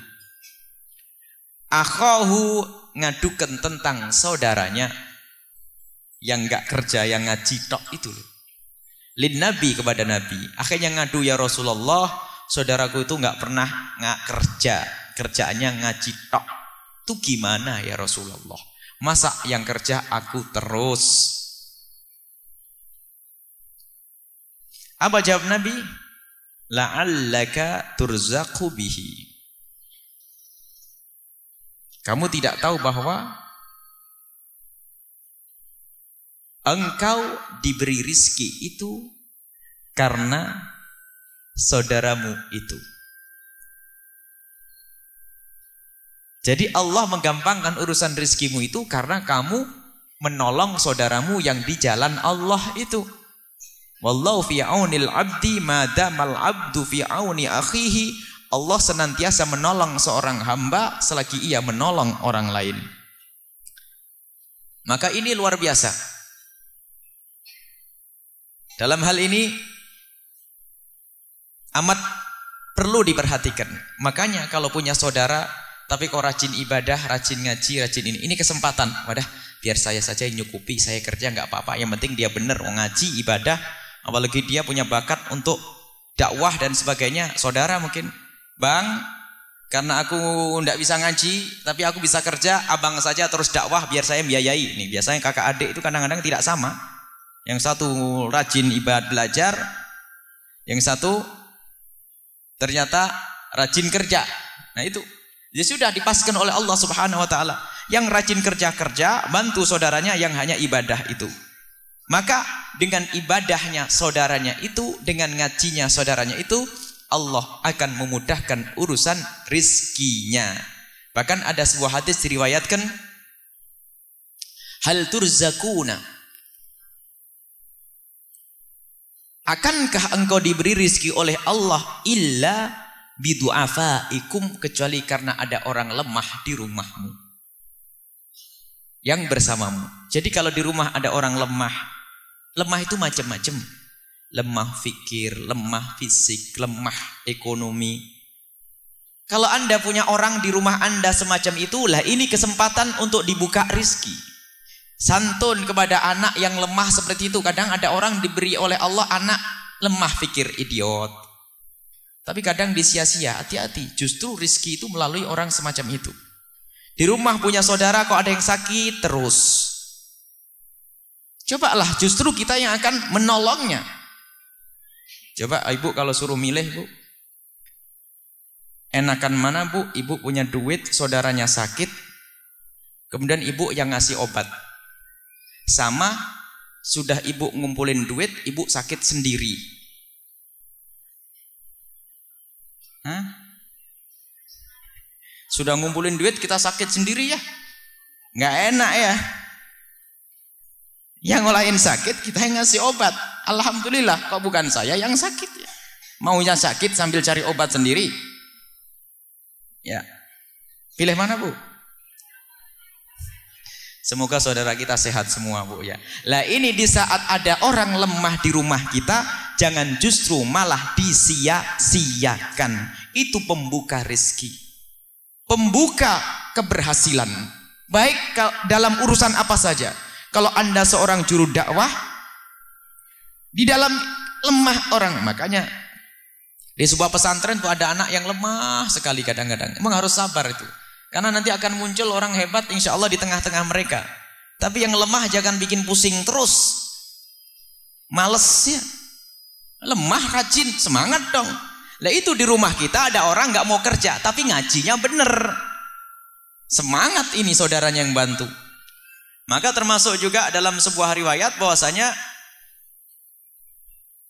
Akhahu ngadukan tentang saudaranya yang enggak kerja yang ngaji tok itu loh. Lin nabi kepada nabi akhirnya ngadu ya Rasulullah saudaraku itu enggak pernah nggak kerja kerjaannya ngaji tok. Itu gimana ya Rasulullah? Masa yang kerja aku terus Apa jawab Nabi? La'allaka turzaqu bihi. Kamu tidak tahu bahwa engkau diberi rizki itu karena saudaramu itu. Jadi Allah menggampangkan urusan rizkimu itu karena kamu menolong saudaramu yang di jalan Allah itu. Wallahu fi aunil abdi madamal abdu fi auni akhihi. Allah senantiasa menolong seorang hamba selagi ia menolong orang lain. Maka ini luar biasa. Dalam hal ini amat perlu diperhatikan. Makanya kalau punya saudara tapi kok rajin ibadah, rajin ngaji, rajin ini, ini kesempatan. Wadah, biar saya saja yang nyukupi, saya kerja nggak apa-apa. Yang penting dia benar ngaji, ibadah, Apalagi dia punya bakat untuk dakwah dan sebagainya. Saudara mungkin, Bang, Karena aku tidak bisa ngaji, tapi aku bisa kerja, abang saja terus dakwah biar saya biayai. Ini biasanya kakak adik itu kadang-kadang tidak sama. Yang satu rajin ibadah belajar, yang satu ternyata rajin kerja. Nah itu ya sudah dipaskan oleh Allah Subhanahu wa taala. Yang rajin kerja-kerja, bantu saudaranya yang hanya ibadah itu. Maka dengan ibadahnya saudaranya itu, dengan ngajinya saudaranya itu, Allah akan memudahkan urusan rizkinya. Bahkan ada sebuah hadis diriwayatkan hal turzakuna Akankah engkau diberi rizki oleh Allah illa bidu'afaikum kecuali karena ada orang lemah di rumahmu yang bersamamu. Jadi kalau di rumah ada orang lemah, lemah itu macam-macam lemah fikir, lemah fisik, lemah ekonomi. Kalau anda punya orang di rumah anda semacam itulah ini kesempatan untuk dibuka rizki. Santun kepada anak yang lemah seperti itu. Kadang ada orang diberi oleh Allah anak lemah fikir, idiot. Tapi kadang disia-sia, hati-hati. Justru rizki itu melalui orang semacam itu. Di rumah punya saudara kok ada yang sakit terus. Cobalah justru kita yang akan menolongnya. Coba ibu kalau suruh milih bu. Enakan mana bu? Ibu punya duit, saudaranya sakit. Kemudian ibu yang ngasih obat. Sama sudah ibu ngumpulin duit, ibu sakit sendiri. Hah? Sudah ngumpulin duit kita sakit sendiri ya? Nggak enak ya. Yang lain sakit kita yang ngasih obat. Alhamdulillah kok bukan saya yang sakit ya. Maunya sakit sambil cari obat sendiri. Ya. Pilih mana Bu? Semoga saudara kita sehat semua Bu ya. Lah ini di saat ada orang lemah di rumah kita, jangan justru malah disia-siakan. Itu pembuka rezeki. Pembuka keberhasilan. Baik dalam urusan apa saja kalau Anda seorang juru dakwah di dalam lemah orang, makanya di sebuah pesantren itu ada anak yang lemah sekali kadang-kadang. Emang harus sabar itu. Karena nanti akan muncul orang hebat insya Allah di tengah-tengah mereka. Tapi yang lemah jangan bikin pusing terus. Males ya. Lemah, rajin, semangat dong. Lah itu di rumah kita ada orang nggak mau kerja, tapi ngajinya bener. Semangat ini saudaranya yang bantu. Maka termasuk juga dalam sebuah riwayat bahwasanya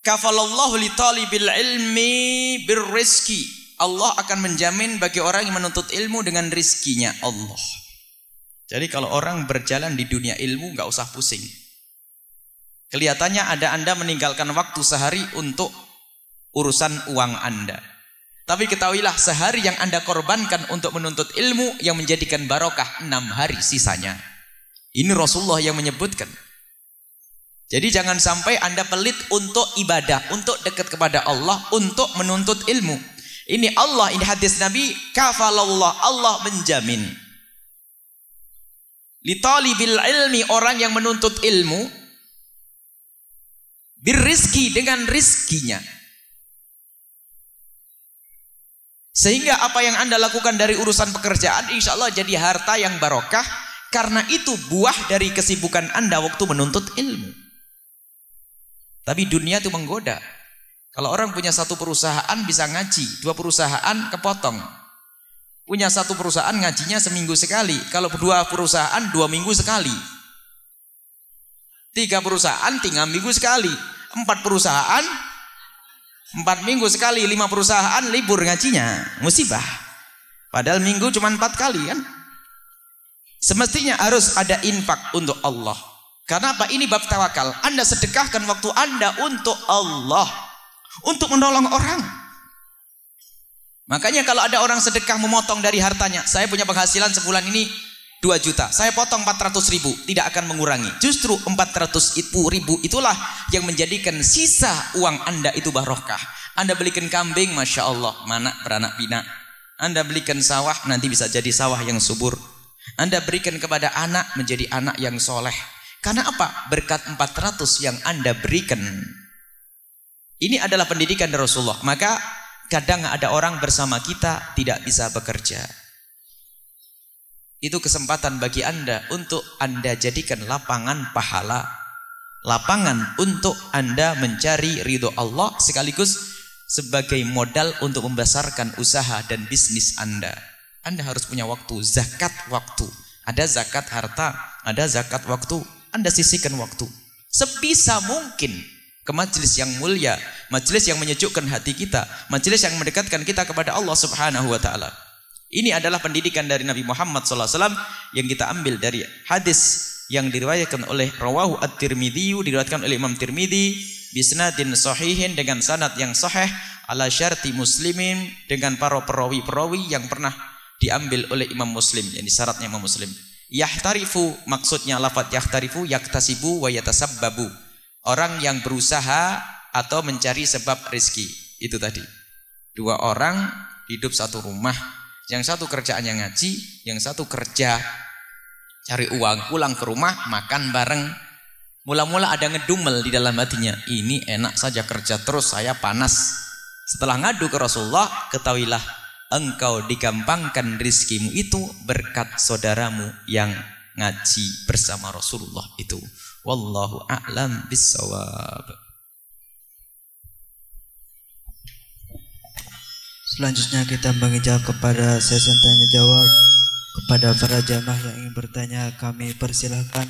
kafalallahu li talibil ilmi birrizki. Allah akan menjamin bagi orang yang menuntut ilmu dengan rizkinya Allah. Jadi kalau orang berjalan di dunia ilmu nggak usah pusing. Kelihatannya ada Anda meninggalkan waktu sehari untuk urusan uang Anda. Tapi ketahuilah sehari yang Anda korbankan untuk menuntut ilmu yang menjadikan barokah enam hari sisanya. Ini Rasulullah yang menyebutkan. Jadi jangan sampai Anda pelit untuk ibadah, untuk dekat kepada Allah, untuk menuntut ilmu. Ini Allah, ini hadis Nabi, kafalallah, Allah menjamin. Li talibil ilmi, orang yang menuntut ilmu, birrizki dengan rizkinya. Sehingga apa yang anda lakukan dari urusan pekerjaan, insya Allah jadi harta yang barokah, karena itu buah dari kesibukan Anda waktu menuntut ilmu. Tapi dunia itu menggoda. Kalau orang punya satu perusahaan bisa ngaji, dua perusahaan kepotong. Punya satu perusahaan ngajinya seminggu sekali. Kalau dua perusahaan dua minggu sekali. Tiga perusahaan tinggal minggu sekali. Empat perusahaan empat minggu sekali. Lima perusahaan libur ngajinya. Musibah. Padahal minggu cuma empat kali kan. Semestinya harus ada infak untuk Allah. Karena apa? Ini bab tawakal. Anda sedekahkan waktu Anda untuk Allah. Untuk menolong orang. Makanya kalau ada orang sedekah memotong dari hartanya. Saya punya penghasilan sebulan ini 2 juta. Saya potong 400 ribu. Tidak akan mengurangi. Justru 400 ribu itulah yang menjadikan sisa uang Anda itu barokah. Anda belikan kambing, Masya Allah. Mana beranak bina. Anda belikan sawah, nanti bisa jadi sawah yang subur. Anda berikan kepada anak menjadi anak yang soleh. Karena apa? Berkat 400 yang Anda berikan. Ini adalah pendidikan Rasulullah. Maka kadang ada orang bersama kita tidak bisa bekerja. Itu kesempatan bagi Anda untuk Anda jadikan lapangan pahala. Lapangan untuk Anda mencari ridho Allah sekaligus sebagai modal untuk membesarkan usaha dan bisnis Anda. Anda harus punya waktu, zakat waktu. Ada zakat harta, ada zakat waktu. Anda sisihkan waktu. Sebisa mungkin ke majelis yang mulia, majelis yang menyejukkan hati kita, majelis yang mendekatkan kita kepada Allah Subhanahu wa taala. Ini adalah pendidikan dari Nabi Muhammad SAW yang kita ambil dari hadis yang diriwayatkan oleh Rawahu At-Tirmidzi, diriwayatkan oleh Imam Tirmidzi bisnadin sahihin dengan sanad yang sahih ala syarti muslimin dengan para perawi-perawi yang pernah diambil oleh Imam Muslim, yang syaratnya Imam Muslim. Yahtarifu maksudnya lafaz yahtarifu yaktasibu wa yatasabbabu Orang yang berusaha atau mencari sebab rizki. Itu tadi. Dua orang hidup satu rumah. Yang satu kerjaannya ngaji, yang satu kerja cari uang, pulang ke rumah, makan bareng. Mula-mula ada ngedumel di dalam hatinya. Ini enak saja kerja terus, saya panas. Setelah ngadu ke Rasulullah, ketahuilah engkau digampangkan rizkimu itu berkat saudaramu yang ngaji bersama Rasulullah itu. Wallahu a'lam bissawab. Selanjutnya kita menginjak kepada sesi tanya jawab kepada para jamaah yang ingin bertanya kami persilahkan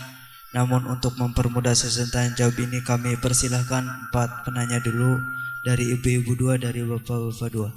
namun untuk mempermudah sesi tanya jawab ini kami persilahkan empat penanya dulu dari ibu-ibu dua dari bapak-bapak dua.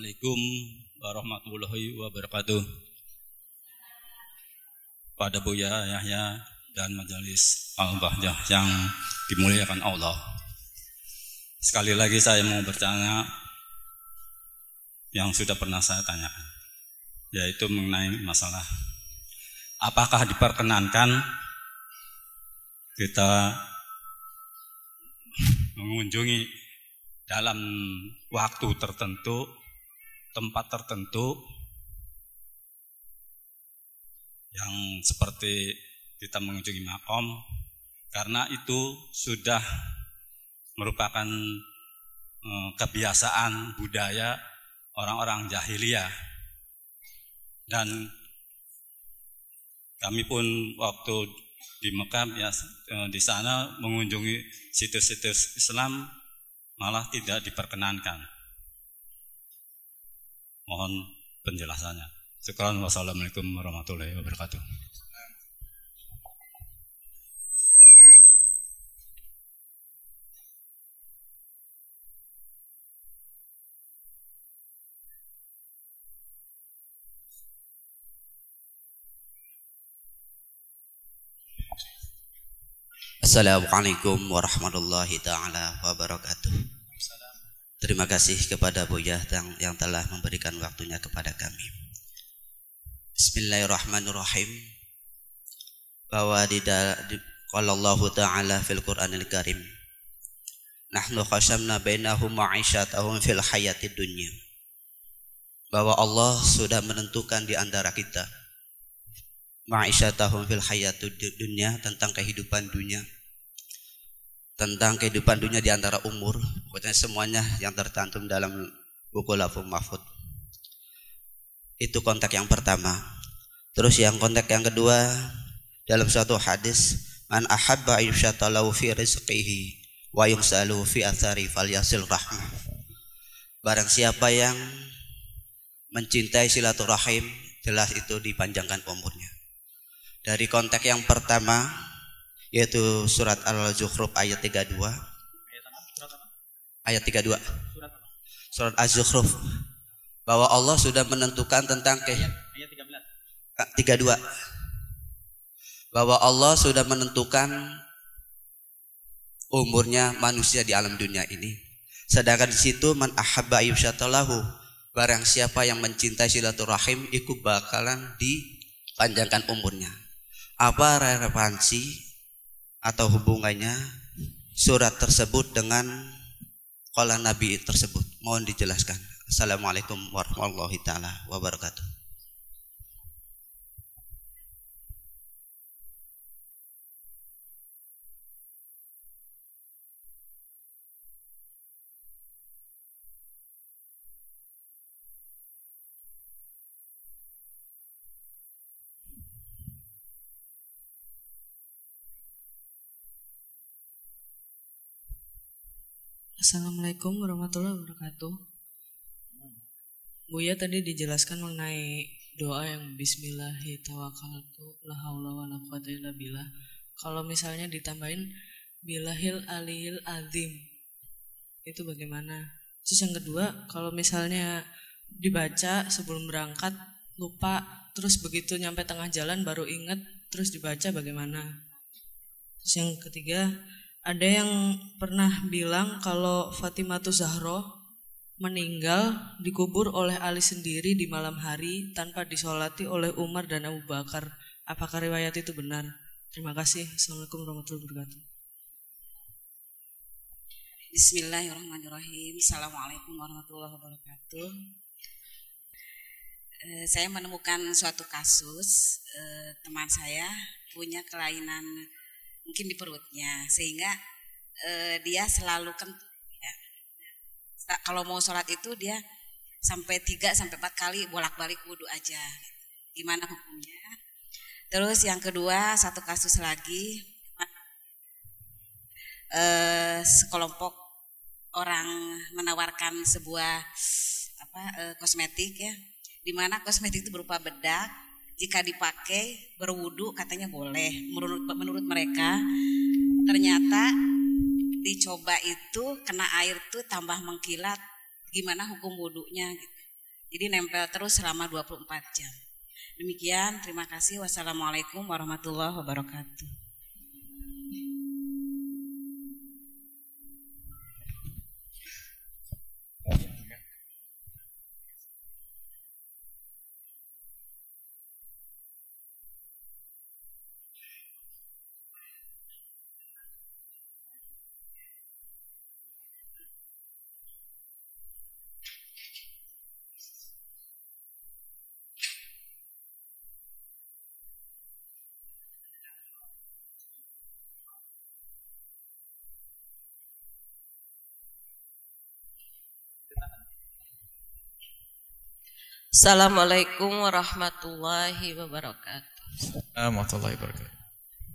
Assalamualaikum warahmatullahi wabarakatuh. Pada Buya Yahya dan majelis Al-Bahjah yang dimuliakan Allah. Sekali lagi saya mau bertanya yang sudah pernah saya tanyakan, yaitu mengenai masalah apakah diperkenankan kita mengunjungi dalam waktu tertentu tempat tertentu yang seperti kita mengunjungi makom karena itu sudah merupakan eh, kebiasaan budaya orang-orang jahiliyah dan kami pun waktu di Mekah ya eh, di sana mengunjungi situs-situs Islam malah tidak diperkenankan. Mohon penjelasannya. Sekarang wassalamualaikum warahmatullahi wabarakatuh. Assalamualaikum warahmatullahi taala wabarakatuh. Terima kasih kepada Buya yang, yang telah memberikan waktunya kepada kami. Bismillahirrahmanirrahim. Bahwa di, di Allah Ta'ala fil Qur'anil Karim. Nahnu khasamna bainahum ma'isyatahum fil hayati dunya. Bahwa Allah sudah menentukan di antara kita ma'isyatahum fil hayati dunya tentang kehidupan dunia tentang kehidupan dunia di antara umur, pokoknya semuanya yang tercantum dalam buku Lafum Mahfud. Itu kontak yang pertama. Terus yang kontak yang kedua dalam suatu hadis, man ahabba ayyushatalahu fi rizqihi wa yumsalu fi athari falyasil rahmah. Barang siapa yang mencintai silaturahim, jelas itu dipanjangkan umurnya. Dari kontak yang pertama yaitu surat Al-Zukhruf ayat 32 ayat 32 surat Az-Zukhruf. Bahwa Allah sudah menentukan tentang ke ayat 32 bahwa Allah sudah menentukan umurnya manusia di alam dunia ini. Sedangkan di situ man ahabba yusyatalahu barang siapa yang mencintai silaturahim itu bakalan dipanjangkan umurnya. Apa relevansi atau hubungannya surat tersebut dengan kala Nabi tersebut? Mohon dijelaskan. Assalamualaikum warahmatullahi taala wabarakatuh. Assalamualaikum warahmatullahi wabarakatuh. Buya tadi dijelaskan mengenai doa yang Bismillahirrahmanirrahim. la. Kalau misalnya ditambahin bilahil aliyil azim. Itu bagaimana? Terus yang kedua, kalau misalnya dibaca sebelum berangkat lupa terus begitu nyampe tengah jalan baru inget terus dibaca bagaimana? Terus yang ketiga, ada yang pernah bilang kalau Fatimah Zahro meninggal dikubur oleh Ali sendiri di malam hari tanpa disolati oleh Umar dan Abu Bakar. Apakah riwayat itu benar? Terima kasih. Assalamualaikum warahmatullahi wabarakatuh. Bismillahirrahmanirrahim. Assalamualaikum warahmatullahi wabarakatuh. Eh, saya menemukan suatu kasus eh, teman saya punya kelainan mungkin di perutnya sehingga eh, dia selalu kentut ya. kalau mau sholat itu dia sampai tiga sampai empat kali bolak-balik wudhu aja gimana hukumnya? Terus yang kedua satu kasus lagi eh, sekelompok orang menawarkan sebuah apa eh, kosmetik ya. Di mana kosmetik itu berupa bedak jika dipakai berwudu katanya boleh. Menurut menurut mereka ternyata dicoba itu kena air tuh tambah mengkilat. Gimana hukum wudhunya gitu. jadi nempel terus selama 24 jam. Demikian terima kasih. Wassalamualaikum warahmatullahi wabarakatuh Assalamualaikum warahmatullahi wabarakatuh. Warahmatullahi wabarakatuh.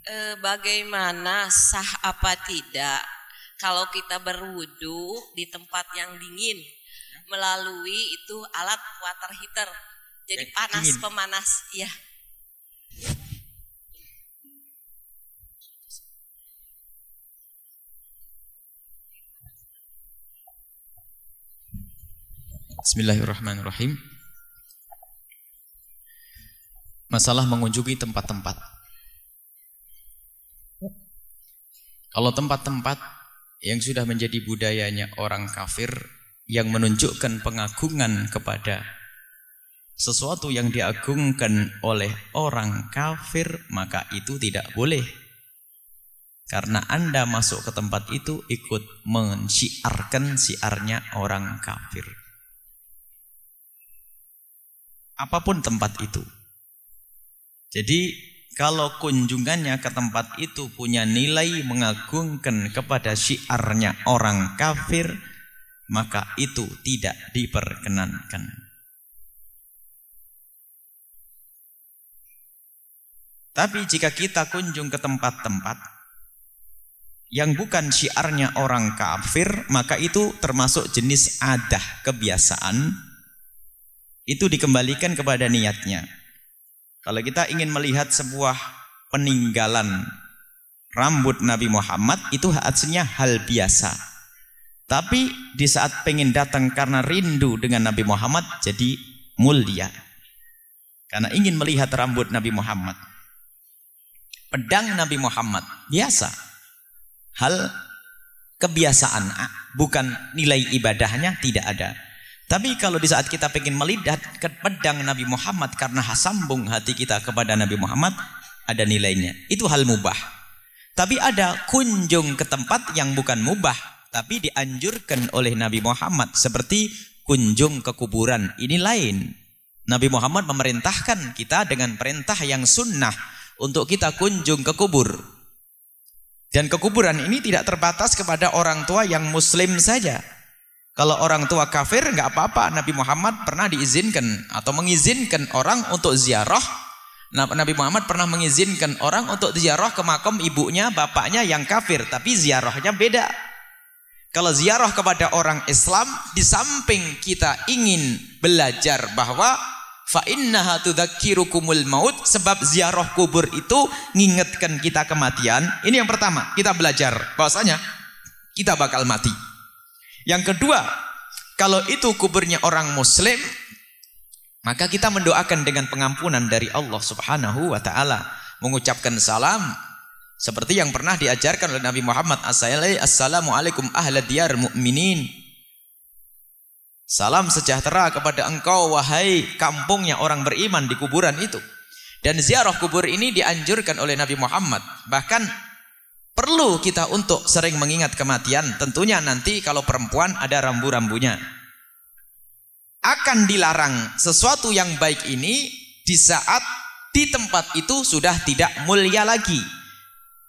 E, bagaimana sah apa tidak kalau kita berwudu di tempat yang dingin melalui itu alat water heater. Jadi yang panas dingin. pemanas, ya. Bismillahirrahmanirrahim masalah mengunjungi tempat-tempat. Kalau tempat-tempat yang sudah menjadi budayanya orang kafir yang menunjukkan pengagungan kepada sesuatu yang diagungkan oleh orang kafir maka itu tidak boleh. Karena Anda masuk ke tempat itu ikut mensiarkan siarnya orang kafir. Apa pun tempat itu. Jadi kalau kunjungannya ke tempat itu punya nilai mengagungkan kepada syiarnya orang kafir, maka itu tidak diperkenankan. Tapi jika kita kunjung ke tempat-tempat yang bukan syiarnya orang kafir, maka itu termasuk jenis adah kebiasaan. Itu dikembalikan kepada niatnya. Kalau kita ingin melihat sebuah peninggalan rambut Nabi Muhammad itu aslinya hal biasa. Tapi di saat pengen datang karena rindu dengan Nabi Muhammad jadi mulia. Karena ingin melihat rambut Nabi Muhammad. Pedang Nabi Muhammad biasa. Hal kebiasaan, bukan nilai ibadahnya tidak ada. Tapi kalau di saat kita pengen melihat ke pedang Nabi Muhammad karena sambung hati kita kepada Nabi Muhammad, ada nilainya. Itu hal mubah. Tapi ada kunjung ke tempat yang bukan mubah, tapi dianjurkan oleh Nabi Muhammad seperti kunjung ke kuburan. Ini lain. Nabi Muhammad memerintahkan kita dengan perintah yang sunnah untuk kita kunjung ke kubur. Dan kekuburan ini tidak terbatas kepada orang tua yang muslim saja. Kalau orang tua kafir nggak apa-apa. Nabi Muhammad pernah diizinkan atau mengizinkan orang untuk ziarah. Nabi Muhammad pernah mengizinkan orang untuk ziarah ke makam ibunya, bapaknya yang kafir, tapi ziarahnya beda. Kalau ziarah kepada orang Islam di samping kita ingin belajar bahwa fa innaha tudzakirukumul maut sebab ziarah kubur itu ngingetkan kita kematian. Ini yang pertama, kita belajar bahwasanya kita bakal mati. Yang kedua, kalau itu kuburnya orang muslim, maka kita mendoakan dengan pengampunan dari Allah Subhanahu wa taala, mengucapkan salam seperti yang pernah diajarkan oleh Nabi Muhammad Assalamualaikum ahla diyar mu'minin. Salam sejahtera kepada engkau wahai kampungnya orang beriman di kuburan itu. Dan ziarah kubur ini dianjurkan oleh Nabi Muhammad. Bahkan perlu kita untuk sering mengingat kematian Tentunya nanti kalau perempuan ada rambu-rambunya Akan dilarang sesuatu yang baik ini Di saat di tempat itu sudah tidak mulia lagi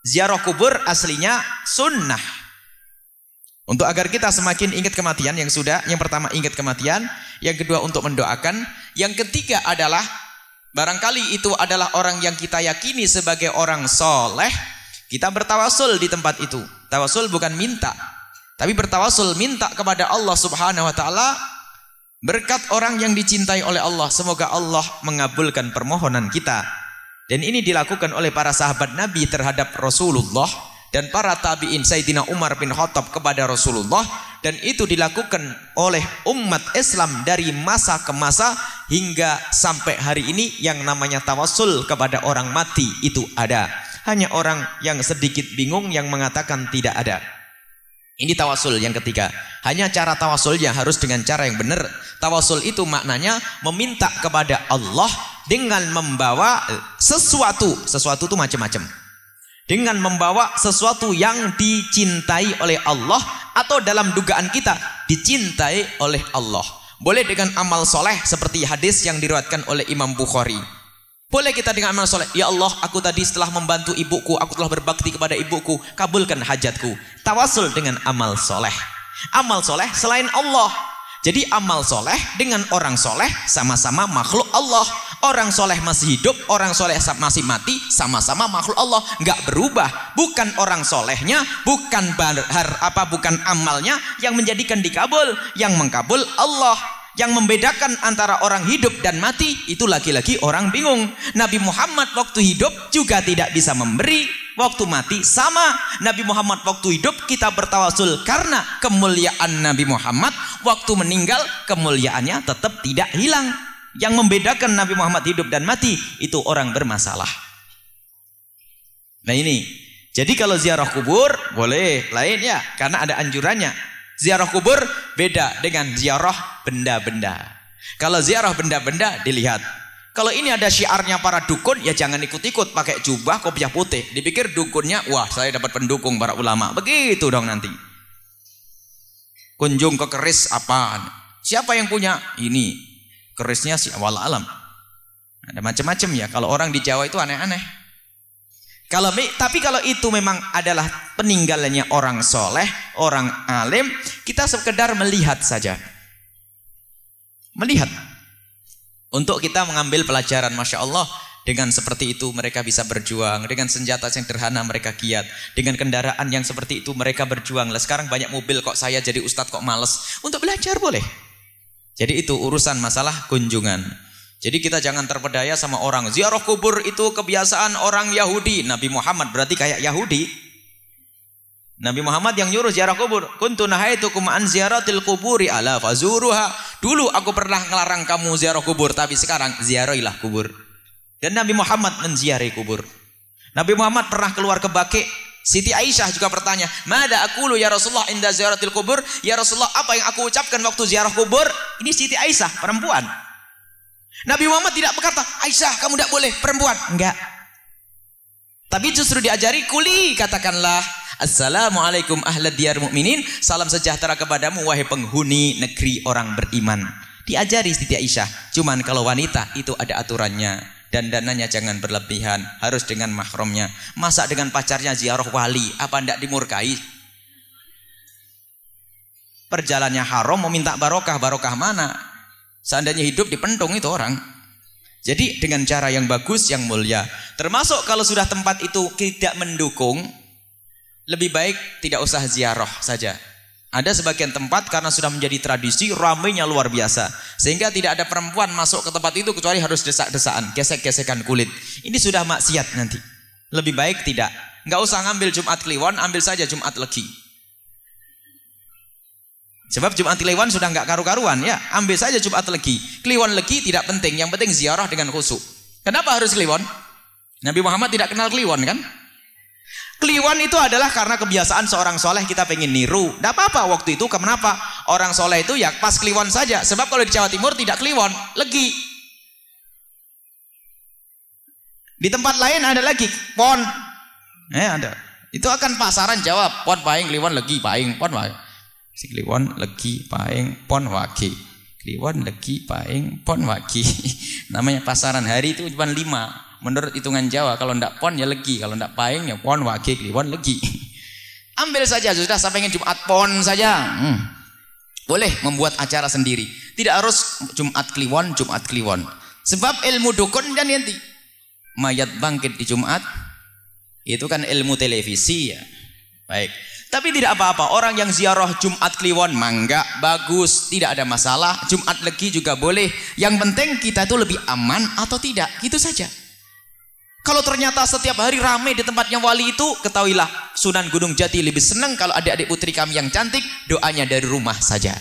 Ziarah kubur aslinya sunnah. Untuk agar kita semakin ingat kematian yang sudah, yang pertama ingat kematian, yang kedua untuk mendoakan, yang ketiga adalah barangkali itu adalah orang yang kita yakini sebagai orang soleh, kita bertawasul di tempat itu. Tawasul bukan minta, tapi bertawasul minta kepada Allah Subhanahu wa taala berkat orang yang dicintai oleh Allah. Semoga Allah mengabulkan permohonan kita. Dan ini dilakukan oleh para sahabat Nabi terhadap Rasulullah dan para tabi'in Sayyidina Umar bin Khattab kepada Rasulullah dan itu dilakukan oleh umat Islam dari masa ke masa hingga sampai hari ini yang namanya tawassul kepada orang mati itu ada. Hanya orang yang sedikit bingung yang mengatakan tidak ada. Ini tawasul yang ketiga. Hanya cara tawasulnya harus dengan cara yang benar. Tawasul itu maknanya meminta kepada Allah dengan membawa eh, sesuatu, sesuatu itu macam-macam. Dengan membawa sesuatu yang dicintai oleh Allah atau dalam dugaan kita dicintai oleh Allah. Boleh dengan amal soleh seperti hadis yang diriwayatkan oleh Imam Bukhari. Boleh kita dengan amal soleh. Ya Allah, aku tadi setelah membantu ibuku, aku telah berbakti kepada ibuku, kabulkan hajatku. Tawasul dengan amal soleh. Amal soleh selain Allah. Jadi amal soleh dengan orang soleh sama-sama makhluk Allah. Orang soleh masih hidup, orang soleh masih mati, sama-sama makhluk Allah. Nggak berubah. Bukan orang solehnya, bukan bahar, apa bukan amalnya yang menjadikan dikabul. Yang mengkabul Allah. Yang membedakan antara orang hidup dan mati itu lagi-lagi orang bingung. Nabi Muhammad waktu hidup juga tidak bisa memberi, waktu mati sama. Nabi Muhammad waktu hidup kita bertawasul karena kemuliaan Nabi Muhammad, waktu meninggal kemuliaannya tetap tidak hilang. Yang membedakan Nabi Muhammad hidup dan mati itu orang bermasalah. Nah ini, jadi kalau ziarah kubur boleh lain ya, karena ada anjurannya. Ziarah kubur beda dengan ziarah benda-benda. Kalau ziarah benda-benda dilihat. Kalau ini ada syiarnya para dukun ya jangan ikut-ikut pakai jubah kopiah putih. Dipikir dukunnya wah saya dapat pendukung para ulama. Begitu dong nanti. Kunjung ke keris apa? Siapa yang punya? Ini. Kerisnya si awal alam. Ada macam-macam ya. Kalau orang di Jawa itu aneh-aneh. Kalau tapi kalau itu memang adalah peninggalannya orang soleh, orang alim, kita sekedar melihat saja. Melihat. Untuk kita mengambil pelajaran, masya Allah, dengan seperti itu mereka bisa berjuang, dengan senjata yang sederhana mereka giat, dengan kendaraan yang seperti itu mereka berjuang. Lah sekarang banyak mobil kok saya jadi ustadz kok males. Untuk belajar boleh. Jadi itu urusan masalah kunjungan. Jadi kita jangan terpedaya sama orang. Ziarah kubur itu kebiasaan orang Yahudi. Nabi Muhammad berarti kayak Yahudi. Nabi Muhammad yang nyuruh ziarah kubur. Kuntu nahaitukum an ziaratil kuburi ala fazuruha. Dulu aku pernah ngelarang kamu ziarah kubur, tapi sekarang ziarahilah kubur. Dan Nabi Muhammad menziarahi kubur. Nabi Muhammad pernah keluar ke Baki. Siti Aisyah juga bertanya, "Mada aku ya Rasulullah inda ziaratil kubur?" Ya Rasulullah, apa yang aku ucapkan waktu ziarah kubur? Ini Siti Aisyah, perempuan. Nabi Muhammad tidak berkata, "Aisyah, kamu tidak boleh perempuan." Enggak. Tapi justru diajari kuli katakanlah Assalamualaikum ahlad diyar mu'minin. Salam sejahtera kepadamu wahai penghuni negeri orang beriman. Diajari Siti Aisyah. Cuman kalau wanita itu ada aturannya. Dan dananya jangan berlebihan. Harus dengan mahromnya Masa dengan pacarnya ziarah wali? Apa tidak dimurkai? Perjalannya haram mau minta barokah Barokah mana Seandainya hidup di pentung itu orang Jadi dengan cara yang bagus, yang mulia Termasuk kalau sudah tempat itu tidak mendukung lebih baik tidak usah ziarah saja. Ada sebagian tempat karena sudah menjadi tradisi ramainya luar biasa. Sehingga tidak ada perempuan masuk ke tempat itu kecuali harus desak-desaan, gesek-gesekan kulit. Ini sudah maksiat nanti. Lebih baik tidak. Enggak usah ngambil Jumat Kliwon, ambil saja Jumat Legi. Sebab Jumat Kliwon sudah enggak karu-karuan ya. Ambil saja Jumat Legi. Kliwon Legi tidak penting, yang penting ziarah dengan khusyuk. Kenapa harus Kliwon? Nabi Muhammad tidak kenal Kliwon kan? Kliwon itu adalah karena kebiasaan seorang soleh kita pengen niru. Tidak apa-apa waktu itu kenapa? Orang soleh itu ya pas kliwon saja. Sebab kalau di Jawa Timur tidak kliwon, legi. Di tempat lain ada lagi pon. Eh ada. Itu akan pasaran jawab pon paing kliwon legi paing pon paing. Si kliwon legi paing pon wagi. Kliwon legi paing pon wagi. Namanya pasaran hari itu cuma lima. Menurut hitungan Jawa kalau ndak pon ya legi. Kalau ndak paing ya pon wage kliwon legi. Ambil saja sudah saya pengen Jumat pon saja. Hmm. boleh membuat acara sendiri. Tidak harus Jumat kliwon Jumat kliwon. Sebab ilmu dukun dan nanti mayat bangkit di Jumat. Itu kan ilmu televisi ya baik tapi tidak apa-apa orang yang ziarah Jumat kliwon mangga bagus tidak ada masalah Jumat legi juga boleh yang penting kita itu lebih aman atau tidak gitu saja kalau ternyata setiap hari ramai di tempatnya wali itu, ketahuilah Sunan Gunung Jati lebih senang kalau adik-adik putri kami yang cantik doanya dari rumah saja.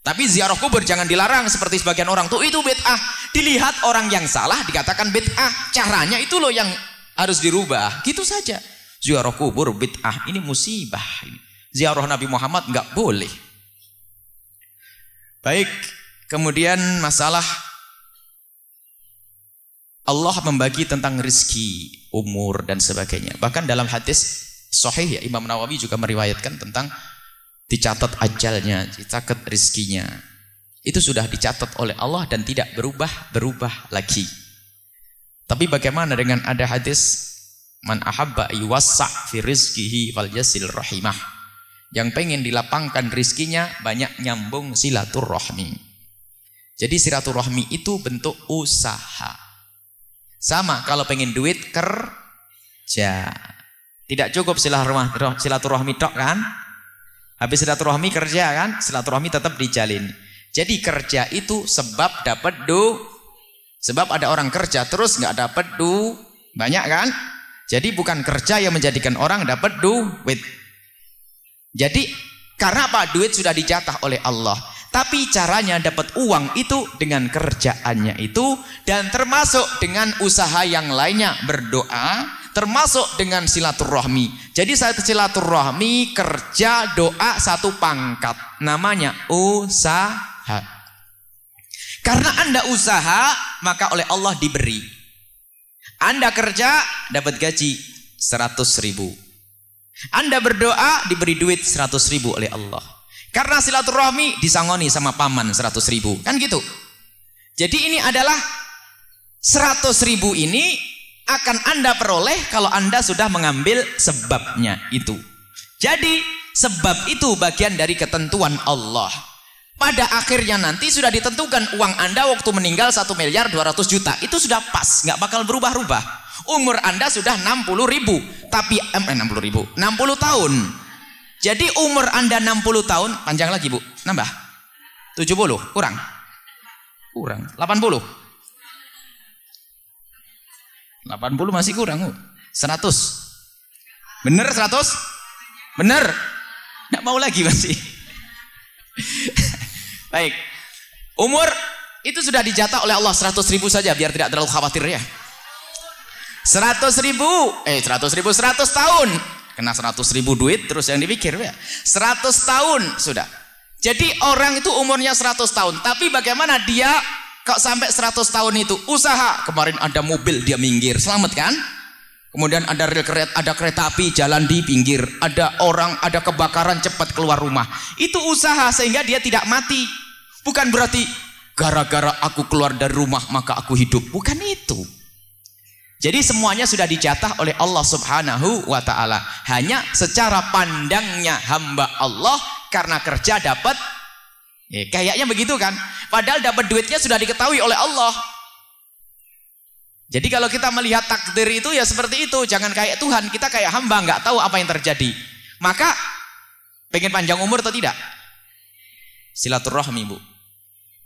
Tapi ziarah kubur jangan dilarang seperti sebagian orang tuh itu bid'ah. Dilihat orang yang salah dikatakan bid'ah. Caranya itu loh yang harus dirubah. Gitu saja. Ziarah kubur bid'ah ini musibah. Ziarah Nabi Muhammad nggak boleh. Baik, kemudian masalah Allah membagi tentang rizki, umur dan sebagainya. Bahkan dalam hadis sahih ya Imam Nawawi juga meriwayatkan tentang dicatat ajalnya, dicatat rizkinya. Itu sudah dicatat oleh Allah dan tidak berubah-berubah lagi. Tapi bagaimana dengan ada hadis man ahabba yuwassa' fi rizkihi fal yasil rahimah. Yang pengen dilapangkan rizkinya banyak nyambung silaturahmi. Jadi silaturahmi itu bentuk usaha. Sama kalau pengen duit kerja. Tidak cukup silaturahmi tok kan? Habis silaturahmi kerja kan? Silaturahmi tetap dijalin. Jadi kerja itu sebab dapat du. Sebab ada orang kerja terus nggak dapat du. Banyak kan? Jadi bukan kerja yang menjadikan orang dapat duit. Jadi karena apa? Duit sudah dijatah oleh Allah. Tapi caranya dapat uang itu dengan kerjaannya itu dan termasuk dengan usaha yang lainnya berdoa termasuk dengan silaturahmi. Jadi saya silaturahmi kerja doa satu pangkat namanya usaha. Karena Anda usaha maka oleh Allah diberi. Anda kerja dapat gaji 100 ribu. Anda berdoa diberi duit 100 ribu oleh Allah. Karena silaturahmi disangoni sama paman 100 ribu. Kan gitu. Jadi ini adalah 100 ribu ini akan anda peroleh kalau anda sudah mengambil sebabnya itu. Jadi sebab itu bagian dari ketentuan Allah. Pada akhirnya nanti sudah ditentukan uang anda waktu meninggal 1 miliar 200 juta. Itu sudah pas, nggak bakal berubah-ubah. Umur anda sudah 60 ribu. Tapi, eh, 60 ribu, 60 tahun. Jadi umur Anda 60 tahun, panjang lagi Bu, nambah. 70, kurang. Kurang, 80. 80 masih kurang Bu. 100. Bener 100? Benar? Nggak mau lagi masih. Baik. Umur itu sudah dijatah oleh Allah 100 ribu saja biar tidak terlalu khawatir ya. 100 ribu, eh 100 ribu 100 tahun. Kena 100 ribu duit terus yang dipikir ya. 100 tahun sudah. Jadi orang itu umurnya 100 tahun. Tapi bagaimana dia kok sampai 100 tahun itu? Usaha. Kemarin ada mobil dia minggir. Selamat kan? Kemudian ada rel kereta, ada kereta api jalan di pinggir, ada orang, ada kebakaran cepat keluar rumah. Itu usaha sehingga dia tidak mati. Bukan berarti gara-gara aku keluar dari rumah maka aku hidup. Bukan itu. Jadi semuanya sudah dijatah oleh Allah Subhanahu wa taala. Hanya secara pandangnya hamba Allah karena kerja dapat eh, kayaknya begitu kan. Padahal dapat duitnya sudah diketahui oleh Allah. Jadi kalau kita melihat takdir itu ya seperti itu, jangan kayak Tuhan, kita kayak hamba nggak tahu apa yang terjadi. Maka pengen panjang umur atau tidak? Silaturahmi, Bu.